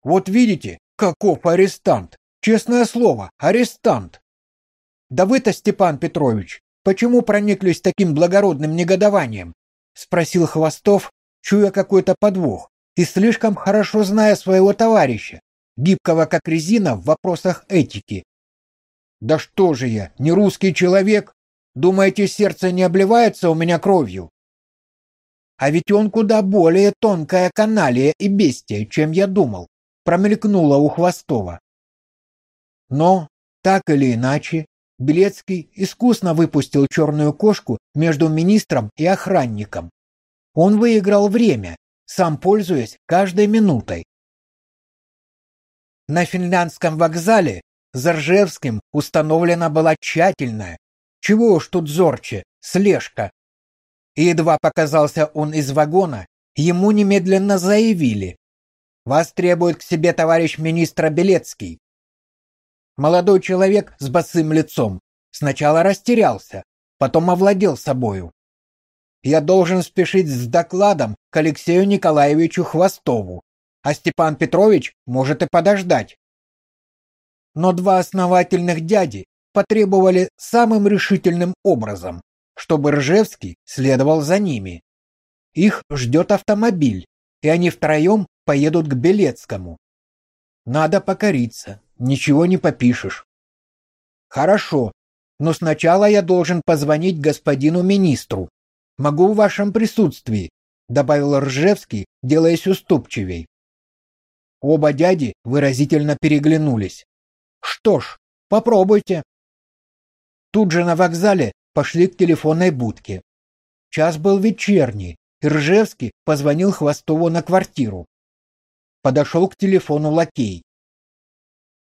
Вот видите, каков арестант! Честное слово, арестант! Да вы-то, Степан Петрович, почему прониклись таким благородным негодованием? Спросил Хвостов, чуя какой-то подвох и слишком хорошо зная своего товарища, гибкого как резина в вопросах этики. Да что же я, не русский человек? Думаете, сердце не обливается у меня кровью? А ведь он куда более тонкая каналия и бестия, чем я думал, промелькнула у Хвостова. Но, так или иначе, Белецкий искусно выпустил черную кошку между министром и охранником. Он выиграл время, сам пользуясь каждой минутой. На финляндском вокзале за Ржевским установлена была тщательная, чего уж тут зорче, слежка. И едва показался он из вагона, ему немедленно заявили. «Вас требует к себе товарищ министра Белецкий». Молодой человек с босым лицом сначала растерялся, потом овладел собою. «Я должен спешить с докладом к Алексею Николаевичу Хвостову, а Степан Петрович может и подождать». Но два основательных дяди потребовали самым решительным образом, чтобы Ржевский следовал за ними. Их ждет автомобиль, и они втроем поедут к Белецкому. Надо покориться, ничего не попишешь. Хорошо, но сначала я должен позвонить господину министру. Могу в вашем присутствии, добавил Ржевский, делаясь уступчивей. Оба дяди выразительно переглянулись. Что ж, попробуйте. Тут же на вокзале пошли к телефонной будке. Час был вечерний, и Ржевский позвонил Хвостову на квартиру. Подошел к телефону лакей.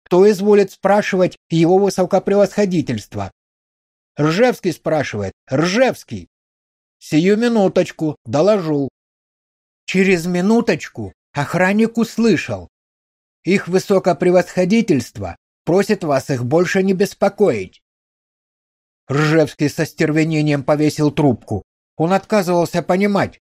Кто изволит спрашивать его высокопревосходительство? Ржевский спрашивает. Ржевский. Сию минуточку, доложу. Через минуточку охранник услышал. Их высокопревосходительство просит вас их больше не беспокоить. Ржевский со стервенением повесил трубку. Он отказывался понимать.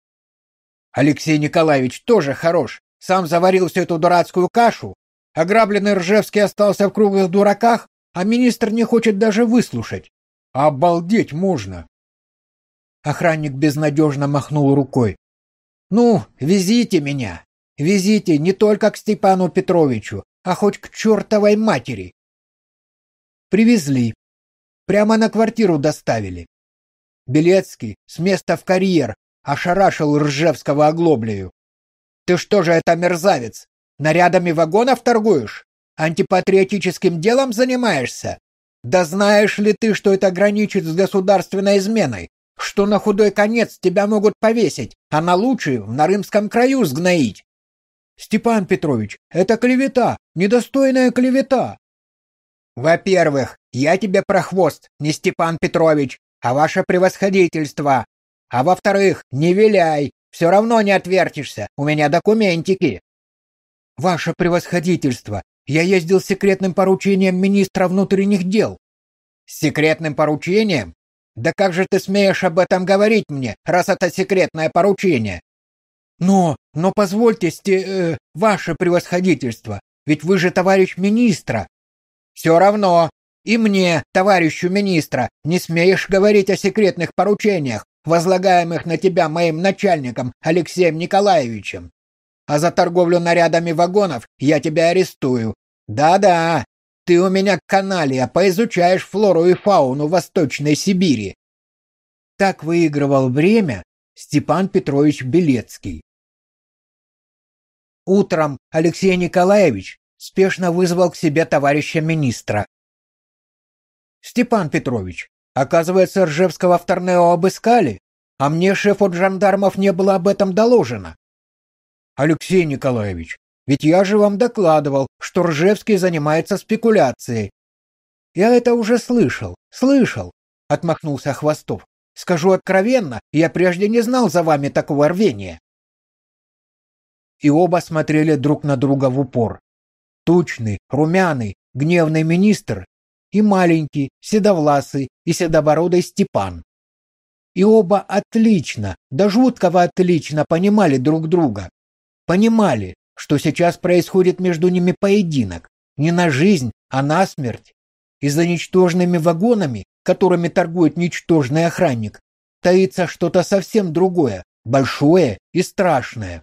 Алексей Николаевич тоже хорош. Сам заварил всю эту дурацкую кашу. Ограбленный Ржевский остался в круглых дураках, а министр не хочет даже выслушать. Обалдеть можно. Охранник безнадежно махнул рукой. Ну, везите меня. Везите не только к Степану Петровичу, а хоть к чертовой матери. Привезли. Прямо на квартиру доставили. Белецкий с места в карьер ошарашил Ржевского оглоблею. Ты что же это мерзавец? Нарядами вагонов торгуешь? Антипатриотическим делом занимаешься? Да знаешь ли ты, что это граничит с государственной изменой? Что на худой конец тебя могут повесить, а на лучший в Нарымском краю сгноить? Степан Петрович, это клевета, недостойная клевета. Во-первых, я тебе про хвост, не Степан Петрович, а ваше превосходительство. А во-вторых, не виляй, все равно не отвертишься, у меня документики. Ваше превосходительство, я ездил с секретным поручением министра внутренних дел. С секретным поручением? Да как же ты смеешь об этом говорить мне, раз это секретное поручение? Но, но позвольте, сте, э, ваше превосходительство, ведь вы же товарищ министра. Все равно, и мне, товарищу министра, не смеешь говорить о секретных поручениях, возлагаемых на тебя моим начальником Алексеем Николаевичем. А за торговлю нарядами вагонов я тебя арестую. Да-да, ты у меня каналия, поизучаешь флору и фауну Восточной Сибири. Так выигрывал время Степан Петрович Белецкий. Утром Алексей Николаевич спешно вызвал к себе товарища министра. Степан Петрович, оказывается, Ржевского в Торнео обыскали, а мне шеф от жандармов не было об этом доложено. Алексей Николаевич, ведь я же вам докладывал, что Ржевский занимается спекуляцией. Я это уже слышал, слышал, отмахнулся Хвостов. Скажу откровенно, я прежде не знал за вами такого рвения и оба смотрели друг на друга в упор. Тучный, румяный, гневный министр и маленький, седовласый и седобородый Степан. И оба отлично, до жуткого отлично понимали друг друга. Понимали, что сейчас происходит между ними поединок, не на жизнь, а на смерть. И за ничтожными вагонами, которыми торгует ничтожный охранник, таится что-то совсем другое, большое и страшное.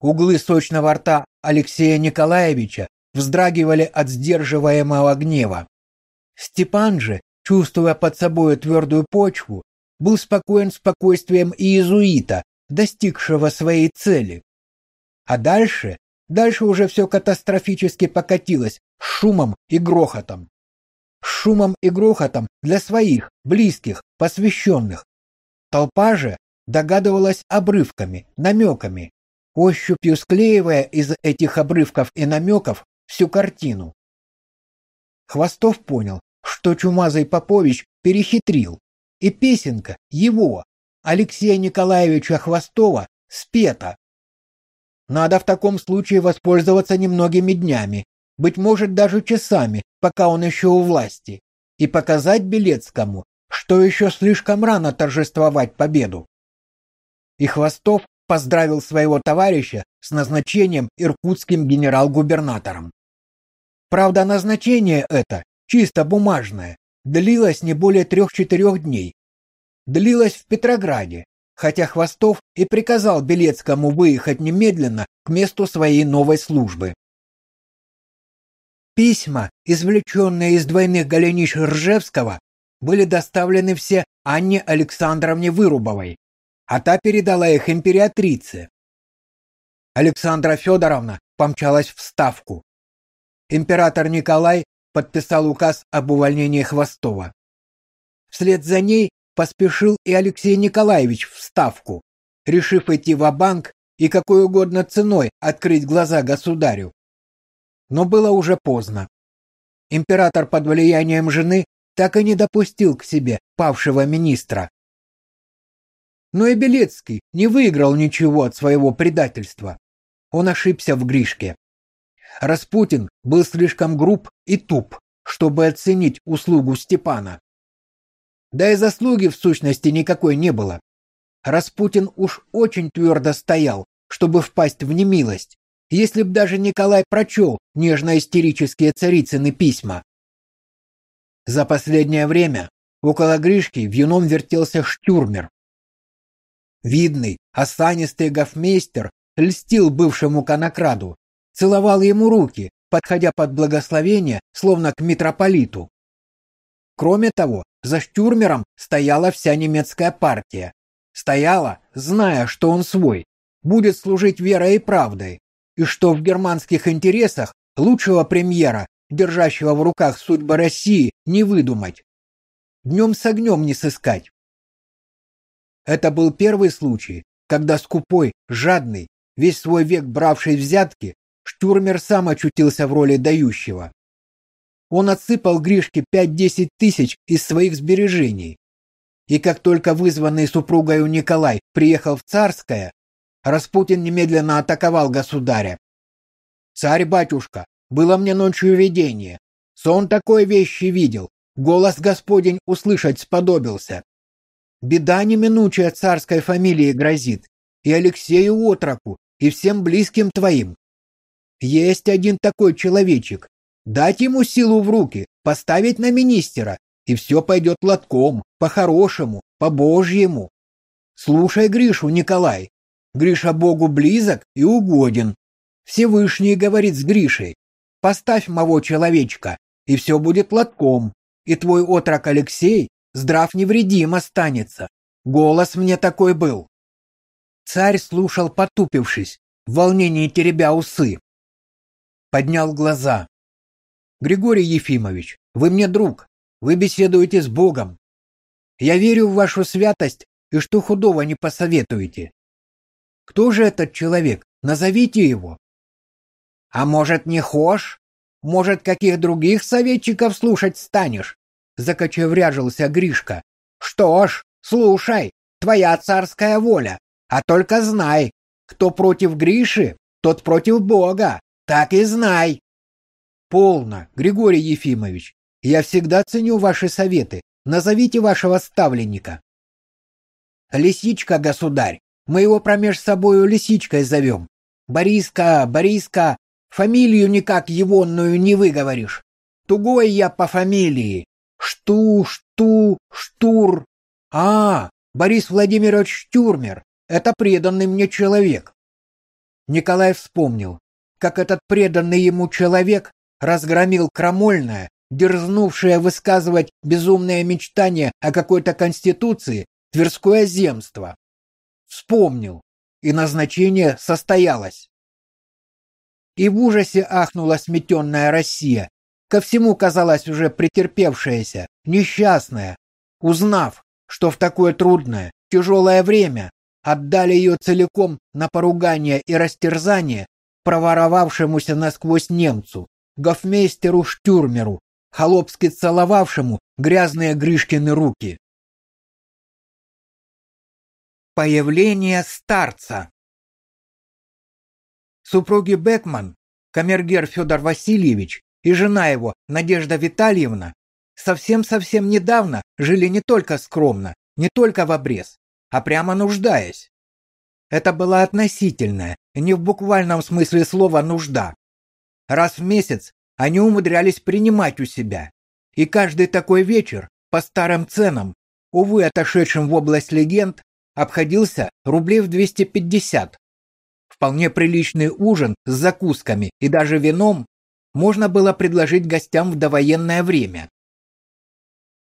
Углы сочного рта Алексея Николаевича вздрагивали от сдерживаемого гнева. Степан же, чувствуя под собой твердую почву, был спокоен спокойствием иезуита, достигшего своей цели. А дальше, дальше уже все катастрофически покатилось шумом и грохотом. Шумом и грохотом для своих, близких, посвященных. Толпа же догадывалась обрывками, намеками, ощупью склеивая из этих обрывков и намеков всю картину. Хвостов понял, что чумазый Попович перехитрил, и песенка его, Алексея Николаевича Хвостова, спета. Надо в таком случае воспользоваться немногими днями, быть может даже часами, пока он еще у власти, и показать Белецкому, что еще слишком рано торжествовать победу. И Хвостов поздравил своего товарища с назначением иркутским генерал-губернатором. Правда, назначение это, чисто бумажное, длилось не более трех-четырех дней. Длилось в Петрограде, хотя Хвостов и приказал Белецкому выехать немедленно к месту своей новой службы. Письма, извлеченные из двойных голенищ Ржевского, были доставлены все Анне Александровне Вырубовой, а та передала их императрице. Александра Федоровна помчалась в Ставку. Император Николай подписал указ об увольнении Хвостова. Вслед за ней поспешил и Алексей Николаевич в Ставку, решив идти в банк и какой угодно ценой открыть глаза государю. Но было уже поздно. Император под влиянием жены так и не допустил к себе павшего министра. Но и Белецкий не выиграл ничего от своего предательства. Он ошибся в Гришке. Распутин был слишком груб и туп, чтобы оценить услугу Степана. Да и заслуги в сущности никакой не было. Распутин уж очень твердо стоял, чтобы впасть в немилость, если б даже Николай прочел нежно-истерические царицыны письма. За последнее время около Гришки в юном вертелся штюрмер. Видный, осанистый гофмейстер льстил бывшему конокраду, целовал ему руки, подходя под благословение, словно к митрополиту. Кроме того, за штюрмером стояла вся немецкая партия. Стояла, зная, что он свой, будет служить верой и правдой, и что в германских интересах лучшего премьера, держащего в руках судьбы России, не выдумать. Днем с огнем не сыскать. Это был первый случай, когда скупой, жадный, весь свой век бравший взятки, штурмер сам очутился в роли дающего. Он отсыпал Гришке 5-10 тысяч из своих сбережений. И как только вызванный супругою Николай приехал в Царское, Распутин немедленно атаковал государя. «Царь-батюшка, было мне ночью видение. Сон такой вещи видел, голос Господень услышать сподобился. Беда неминучая царской фамилии грозит, и Алексею Отроку, и всем близким твоим. Есть один такой человечек. Дать ему силу в руки, поставить на министера, и все пойдет лотком, по-хорошему, по-божьему. Слушай Гришу, Николай. Гриша Богу близок и угоден. Всевышний говорит с Гришей. Поставь моего человечка, и все будет лотком, и твой отрок Алексей здрав невредим останется. Голос мне такой был. Царь слушал, потупившись, в волнении теребя усы. Поднял глаза. Григорий Ефимович, вы мне друг, вы беседуете с Богом. Я верю в вашу святость и что худого не посоветуете. Кто же этот человек? Назовите его. А может, не хошь? Может, каких других советчиков слушать станешь? Закочевряжился Гришка. Что ж, слушай, твоя царская воля. А только знай, кто против Гриши, тот против Бога. Так и знай. Полно, Григорий Ефимович. Я всегда ценю ваши советы. Назовите вашего ставленника. Лисичка, государь. Мы его промеж собою лисичкой зовем. Бориска, Бориска, фамилию никак егонную не выговоришь. Тугой я по фамилии. Шту, шту, штур. А, Борис Владимирович Штюрмер. Это преданный мне человек. Николай вспомнил, как этот преданный ему человек разгромил крамольное, дерзнувшее высказывать безумное мечтание о какой-то конституции Тверское земство. Вспомнил, и назначение состоялось. И в ужасе ахнула сметенная Россия, ко всему казалась уже претерпевшаяся, несчастная, узнав, что в такое трудное, тяжелое время отдали ее целиком на поругание и растерзание проворовавшемуся насквозь немцу, гофмейстеру Штюрмеру, холопски целовавшему грязные Гришкины руки. Появление старца Супруги Бекман, камергер Федор Васильевич и жена его, Надежда Витальевна, совсем-совсем недавно жили не только скромно, не только в обрез, а прямо нуждаясь. Это была относительная, не в буквальном смысле слова нужда. Раз в месяц они умудрялись принимать у себя. И каждый такой вечер, по старым ценам, увы, отошедшим в область легенд, обходился рублей в 250. Вполне приличный ужин с закусками и даже вином можно было предложить гостям в довоенное время.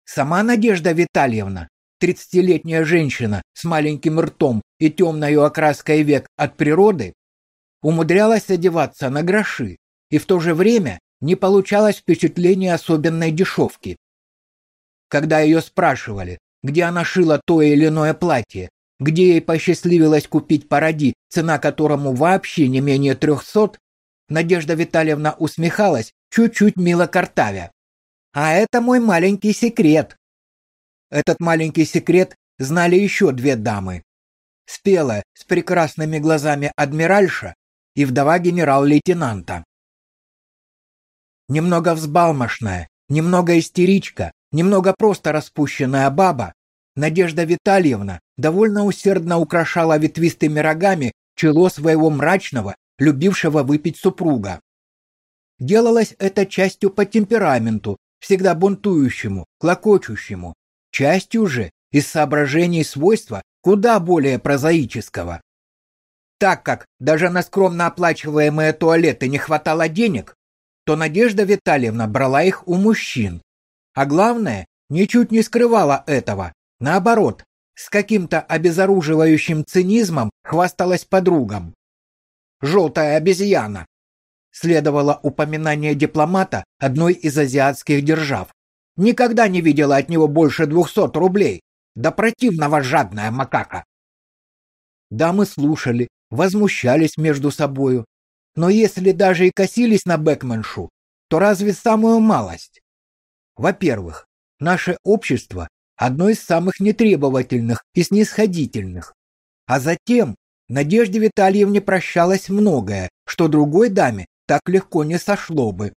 Сама Надежда Витальевна, тридцатилетняя женщина с маленьким ртом и темной окраской век от природы, умудрялась одеваться на гроши и в то же время не получалось впечатления особенной дешевки. Когда ее спрашивали, где она шила то или иное платье, где ей посчастливилось купить паради, цена которому вообще не менее трехсот, Надежда Витальевна усмехалась, чуть-чуть мило картавя. А это мой маленький секрет. Этот маленький секрет знали еще две дамы. Спелая, с прекрасными глазами адмиральша и вдова генерал-лейтенанта. Немного взбалмошная, немного истеричка, немного просто распущенная баба, Надежда Витальевна довольно усердно украшала ветвистыми рогами чело своего мрачного, любившего выпить супруга. Делалось это частью по темпераменту, всегда бунтующему, клокочущему, частью же из соображений свойства куда более прозаического. Так как даже на скромно оплачиваемые туалеты не хватало денег, то Надежда Витальевна брала их у мужчин. А главное, ничуть не скрывала этого. Наоборот, с каким-то обезоруживающим цинизмом хвасталась подругам. «Желтая обезьяна!» Следовало упоминание дипломата одной из азиатских держав. Никогда не видела от него больше двухсот рублей. Да противного жадная макака. Дамы слушали, возмущались между собою. Но если даже и косились на Бекменшу, то разве самую малость? Во-первых, наше общество одно из самых нетребовательных и снисходительных. А затем Надежде Витальевне прощалось многое, что другой даме так легко не сошло бы.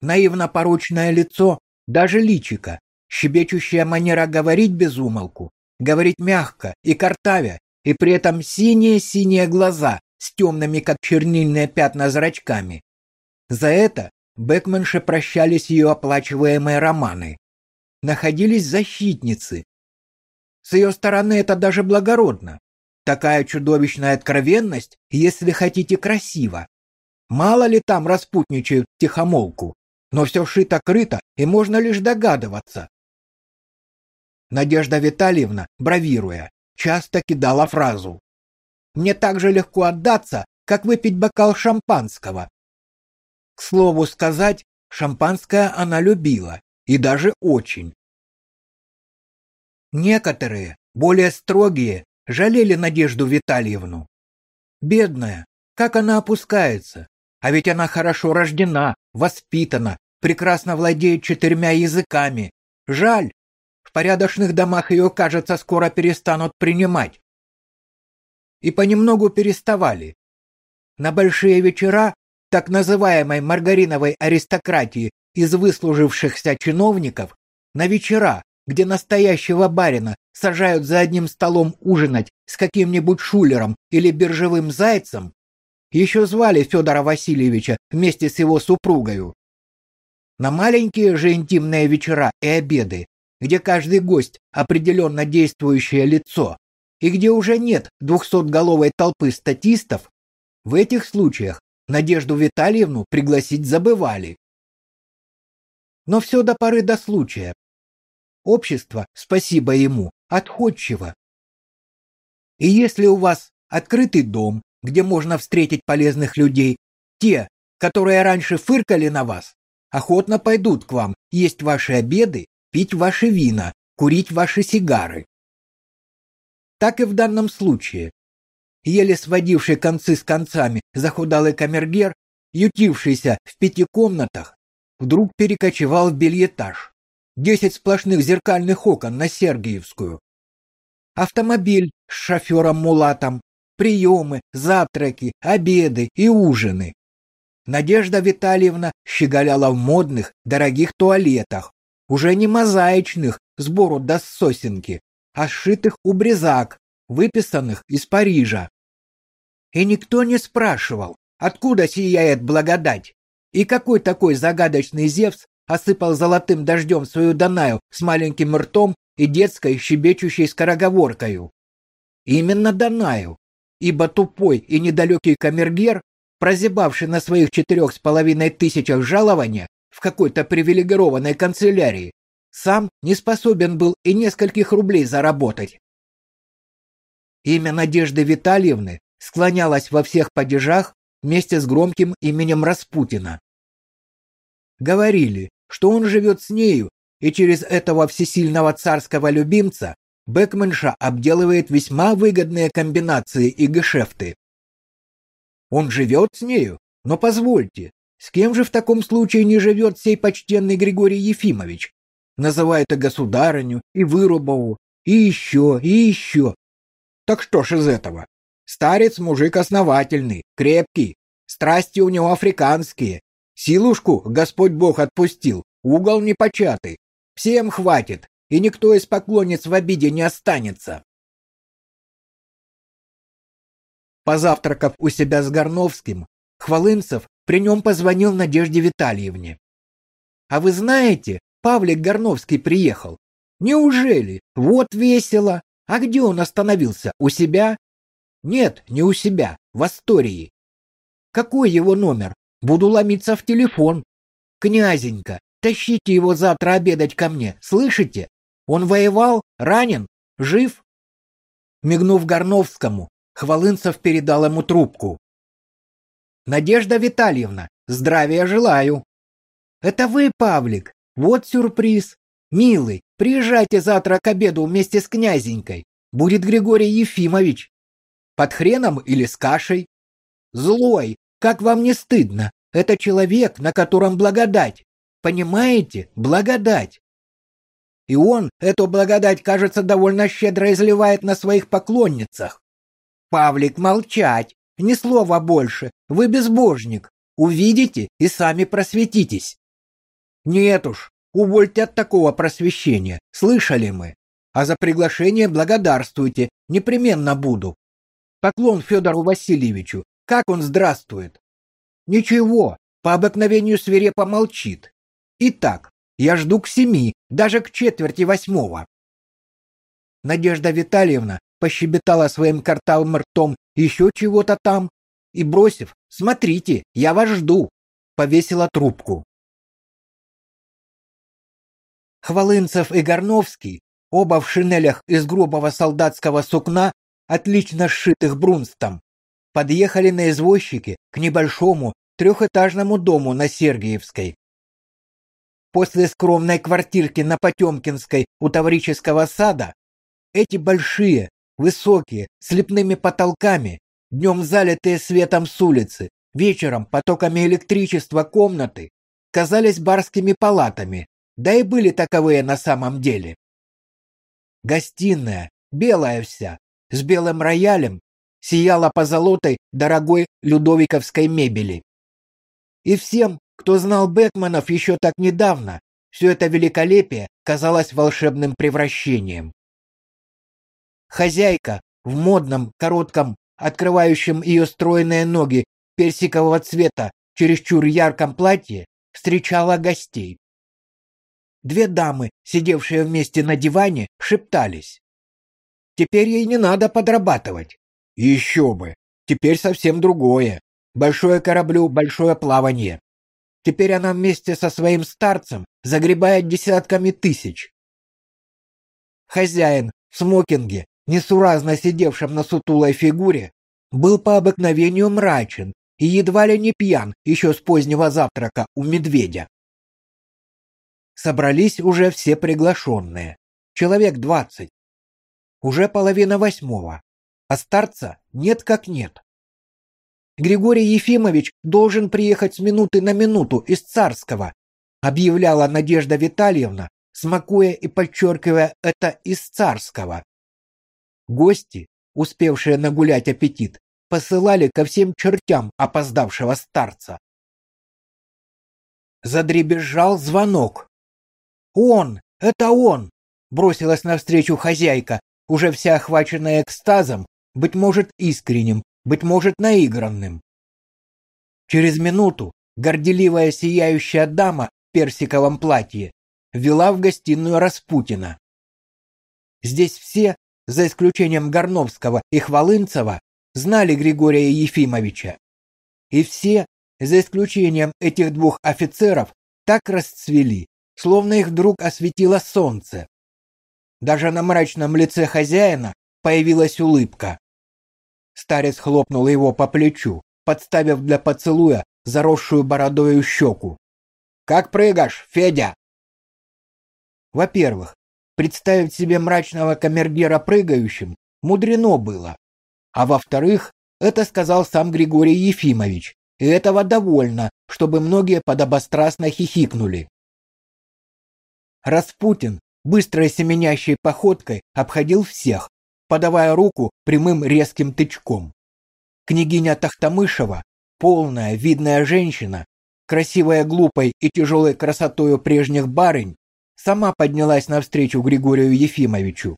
Наивно-порочное лицо, даже личико, щебечущая манера говорить без умолку, говорить мягко и картавя, и при этом синие-синие глаза с темными, как чернильные пятна, зрачками. За это Бекменше прощались ее оплачиваемые романы. Находились защитницы. С ее стороны это даже благородно. Такая чудовищная откровенность, если хотите, красиво. Мало ли там распутничают тихомолку, но все шито-крыто, и можно лишь догадываться. Надежда Витальевна, бравируя, часто кидала фразу мне так же легко отдаться, как выпить бокал шампанского. К слову сказать, шампанское она любила, и даже очень. Некоторые, более строгие, жалели Надежду Витальевну. Бедная, как она опускается, а ведь она хорошо рождена, воспитана, прекрасно владеет четырьмя языками. Жаль, в порядочных домах ее, кажется, скоро перестанут принимать и понемногу переставали. На большие вечера так называемой маргариновой аристократии из выслужившихся чиновников, на вечера, где настоящего барина сажают за одним столом ужинать с каким-нибудь шулером или биржевым зайцем, еще звали Федора Васильевича вместе с его супругою. На маленькие же интимные вечера и обеды, где каждый гость определенно действующее лицо, и где уже нет двухсотголовой толпы статистов, в этих случаях Надежду Витальевну пригласить забывали. Но все до поры до случая. Общество, спасибо ему, отходчиво. И если у вас открытый дом, где можно встретить полезных людей, те, которые раньше фыркали на вас, охотно пойдут к вам есть ваши обеды, пить ваши вина, курить ваши сигары так и в данном случае. Еле сводивший концы с концами захудалый камергер, ютившийся в пяти комнатах, вдруг перекочевал в бельетаж. Десять сплошных зеркальных окон на Сергиевскую. Автомобиль с шофером-мулатом, приемы, завтраки, обеды и ужины. Надежда Витальевна щеголяла в модных, дорогих туалетах, уже не мозаичных, сбору до сосенки, сшитых у брезак, выписанных из Парижа. И никто не спрашивал, откуда сияет благодать, и какой такой загадочный Зевс осыпал золотым дождем свою Данаю с маленьким ртом и детской щебечущей скороговоркою. Именно Данаю, ибо тупой и недалекий камергер, прозябавший на своих четырех с половиной тысячах жалования в какой-то привилегированной канцелярии, сам не способен был и нескольких рублей заработать. Имя Надежды Витальевны склонялось во всех падежах вместе с громким именем Распутина. Говорили, что он живет с нею, и через этого всесильного царского любимца Бекменша обделывает весьма выгодные комбинации и гешефты. Он живет с нею? Но позвольте, с кем же в таком случае не живет сей почтенный Григорий Ефимович? Называет и государыню, и вырубову, и еще, и еще. Так что ж из этого? Старец мужик основательный, крепкий, страсти у него африканские. Силушку Господь Бог отпустил, Угол непочатый. Всем хватит, и никто из поклонниц в обиде не останется. Позавтракав у себя с Горновским, Хвалынцев при нем позвонил Надежде Витальевне. «А вы знаете, Павлик Горновский приехал. Неужели? Вот весело. А где он остановился? У себя? Нет, не у себя, в Астории. Какой его номер? Буду ломиться в телефон. Князенька, тащите его завтра обедать ко мне, слышите? Он воевал, ранен, жив? Мигнув Горновскому, Хвалынцев передал ему трубку. Надежда Витальевна, здравия желаю. Это вы, Павлик? Вот сюрприз. Милый, приезжайте завтра к обеду вместе с князенькой. Будет Григорий Ефимович. Под хреном или с кашей? Злой, как вам не стыдно? Это человек, на котором благодать. Понимаете? Благодать. И он эту благодать, кажется, довольно щедро изливает на своих поклонницах. Павлик, молчать. Ни слова больше. Вы безбожник. Увидите и сами просветитесь. Нет уж, увольте от такого просвещения. Слышали мы. А за приглашение благодарствуйте. Непременно буду. Поклон Федору Васильевичу. Как он здравствует? Ничего, по обыкновению свирепо молчит. Итак, я жду к семи, даже к четверти восьмого. Надежда Витальевна пощебетала своим картавым ртом еще чего-то там и, бросив «Смотрите, я вас жду», повесила трубку. Хвалынцев и Горновский, оба в шинелях из грубого солдатского сукна, отлично сшитых брунстом, подъехали на извозчике к небольшому трехэтажному дому на Сергиевской. После скромной квартирки на Потемкинской у Таврического сада эти большие, высокие, с лепными потолками, днем залитые светом с улицы, вечером потоками электричества комнаты, казались барскими палатами, да и были таковые на самом деле. Гостиная, белая вся, с белым роялем, сияла позолотой дорогой людовиковской мебели. И всем, кто знал Бекманов еще так недавно, все это великолепие казалось волшебным превращением. Хозяйка в модном, коротком, открывающем ее стройные ноги персикового цвета, чересчур ярком платье, встречала гостей. Две дамы, сидевшие вместе на диване, шептались. Теперь ей не надо подрабатывать. Еще бы. Теперь совсем другое. Большое кораблю, большое плавание. Теперь она вместе со своим старцем загребает десятками тысяч. Хозяин в смокинге, несуразно сидевшем на сутулой фигуре, был по обыкновению мрачен и едва ли не пьян еще с позднего завтрака у медведя. Собрались уже все приглашенные, человек двадцать. Уже половина восьмого, а старца нет как нет. Григорий Ефимович должен приехать с минуты на минуту из Царского, объявляла Надежда Витальевна, смакуя и подчеркивая это из Царского. Гости, успевшие нагулять аппетит, посылали ко всем чертям опоздавшего старца. Задребезжал звонок. «Он! Это он!» Бросилась навстречу хозяйка, уже вся охваченная экстазом, быть может, искренним, быть может, наигранным. Через минуту горделивая сияющая дама в персиковом платье вела в гостиную Распутина. Здесь все, за исключением Горновского и Хвалынцева, знали Григория Ефимовича. И все, за исключением этих двух офицеров, так расцвели, словно их вдруг осветило солнце. Даже на мрачном лице хозяина появилась улыбка. Старец хлопнул его по плечу, подставив для поцелуя заросшую бородою щеку. «Как прыгаешь, Федя?» Во-первых, представить себе мрачного камергера прыгающим мудрено было. А во-вторых, это сказал сам Григорий Ефимович, и этого довольно, чтобы многие подобострастно хихикнули. Распутин быстрой семенящей походкой обходил всех, подавая руку прямым резким тычком. Княгиня Тахтамышева, полная, видная женщина, красивая глупой и тяжелой красотою прежних барынь, сама поднялась навстречу Григорию Ефимовичу.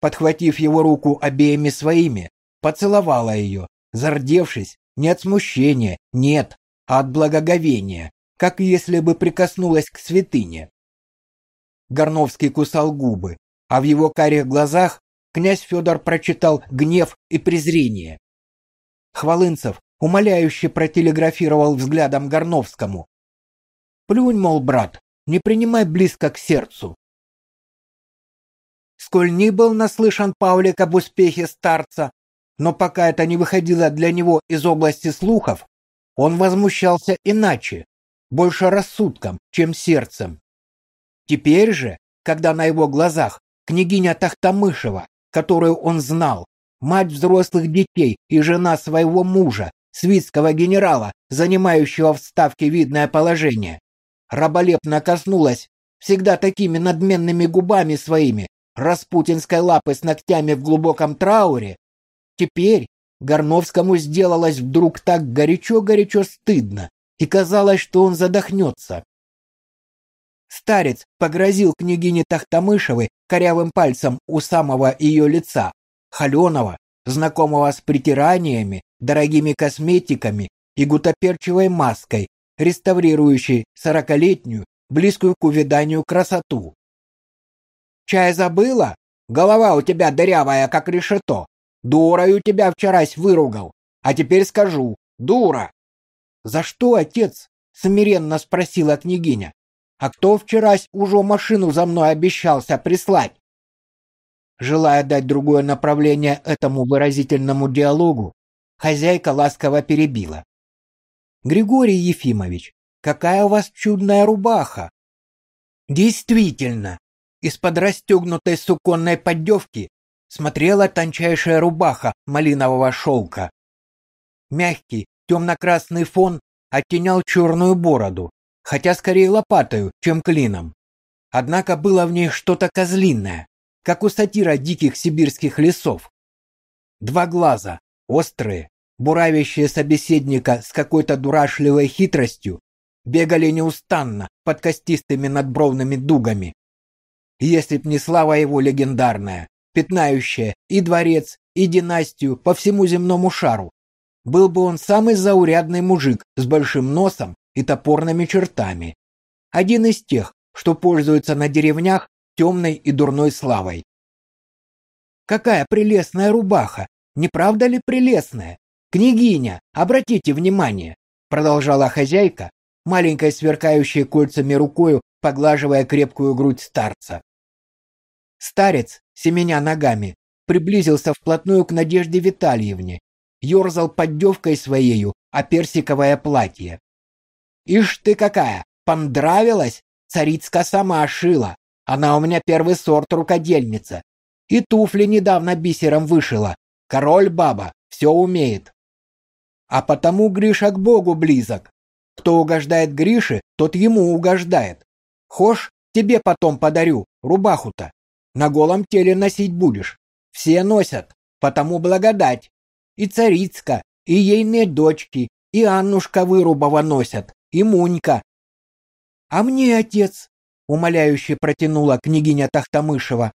Подхватив его руку обеими своими, поцеловала ее, зардевшись не от смущения, нет, а от благоговения, как если бы прикоснулась к святыне. Горновский кусал губы, а в его карих глазах князь Федор прочитал гнев и презрение. Хвалынцев умоляюще протелеграфировал взглядом Горновскому. «Плюнь, мол, брат, не принимай близко к сердцу». Сколь ни был наслышан Павлик об успехе старца, но пока это не выходило для него из области слухов, он возмущался иначе, больше рассудком, чем сердцем. Теперь же, когда на его глазах княгиня Тахтамышева, которую он знал, мать взрослых детей и жена своего мужа, свитского генерала, занимающего в Ставке видное положение, раболепно коснулась всегда такими надменными губами своими, распутинской лапы с ногтями в глубоком трауре, теперь Горновскому сделалось вдруг так горячо-горячо стыдно, и казалось, что он задохнется. Старец погрозил княгине Тахтамышевой корявым пальцем у самого ее лица, холеного, знакомого с притираниями, дорогими косметиками и гутоперчивой маской, реставрирующей сорокалетнюю, близкую к увяданию красоту. «Чай забыла? Голова у тебя дырявая, как решето. Дурою тебя вчерась выругал. А теперь скажу, дура!» «За что, отец?» — смиренно спросила княгиня. «А кто вчерась уже машину за мной обещался прислать?» Желая дать другое направление этому выразительному диалогу, хозяйка ласково перебила. «Григорий Ефимович, какая у вас чудная рубаха!» Действительно, из-под расстегнутой суконной поддевки смотрела тончайшая рубаха малинового шелка. Мягкий темно-красный фон оттенял черную бороду, хотя скорее лопатою, чем клином. Однако было в ней что-то козлиное, как у сатира диких сибирских лесов. Два глаза, острые, буравящие собеседника с какой-то дурашливой хитростью, бегали неустанно под костистыми надбровными дугами. Если б не слава его легендарная, пятнающая и дворец, и династию по всему земному шару, был бы он самый заурядный мужик с большим носом и топорными чертами. Один из тех, что пользуются на деревнях темной и дурной славой. Какая прелестная рубаха! Не правда ли прелестная? Княгиня, обратите внимание, продолжала хозяйка, маленькой сверкающей кольцами рукою, поглаживая крепкую грудь старца. Старец, семеня ногами, приблизился вплотную к Надежде Витальевне, ерзал поддевкой своею а персиковое платье. «Ишь ты какая! Понравилась? Царицка сама шила. Она у меня первый сорт рукодельница. И туфли недавно бисером вышила. Король баба, все умеет. А потому Гриша к Богу близок. Кто угождает Грише, тот ему угождает. Хошь, тебе потом подарю, рубаху-то. На голом теле носить будешь. Все носят, потому благодать. И царицка, и ейные дочки, и Аннушка Вырубова носят, и Мунька. А мне, отец, умоляюще протянула княгиня Тахтамышева.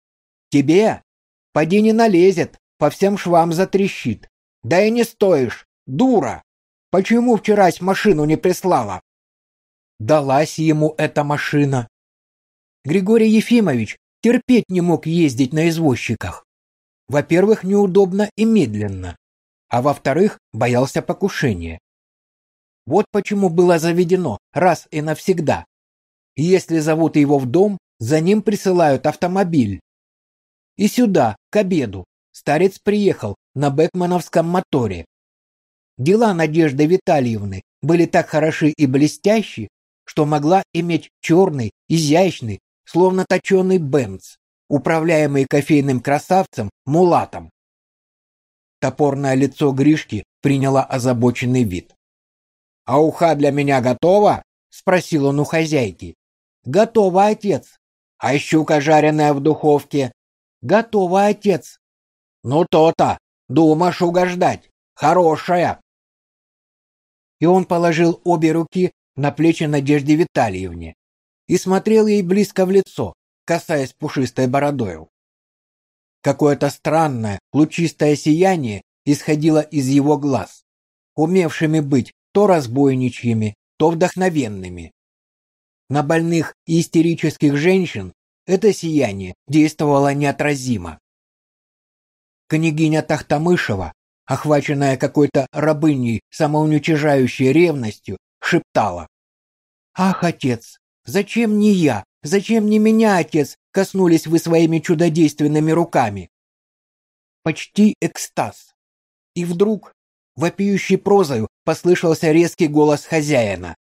Тебе? Поди не налезет, по всем швам затрещит. Да и не стоишь, дура. Почему вчерась машину не прислала? Далась ему эта машина. Григорий Ефимович терпеть не мог ездить на извозчиках. Во-первых, неудобно и медленно, а во-вторых, боялся покушения. Вот почему было заведено раз и навсегда. Если зовут его в дом, за ним присылают автомобиль. И сюда, к обеду, старец приехал на бекмановском моторе. Дела Надежды Витальевны были так хороши и блестящи, что могла иметь черный, изящный, словно точеный Бенц, управляемый кофейным красавцем Мулатом. Топорное лицо Гришки приняло озабоченный вид. «А уха для меня готова?» — спросил он у хозяйки. «Готова, отец. А щука жареная в духовке?» «Готова, отец». «Ну то-то. Думаешь угождать. Хорошая». И он положил обе руки на плечи Надежде Витальевне и смотрел ей близко в лицо, касаясь пушистой бородою. Какое-то странное, лучистое сияние исходило из его глаз, умевшими быть то разбойничьими, то вдохновенными. На больных и истерических женщин это сияние действовало неотразимо. Княгиня Тахтамышева, охваченная какой-то рабыней самоуничижающей ревностью, шептала. «Ах, отец, зачем не я, зачем не меня, отец, коснулись вы своими чудодейственными руками?» Почти экстаз. И вдруг, вопиющий прозою, послышался резкий голос хозяина.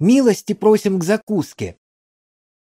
«Милости просим к закуске!»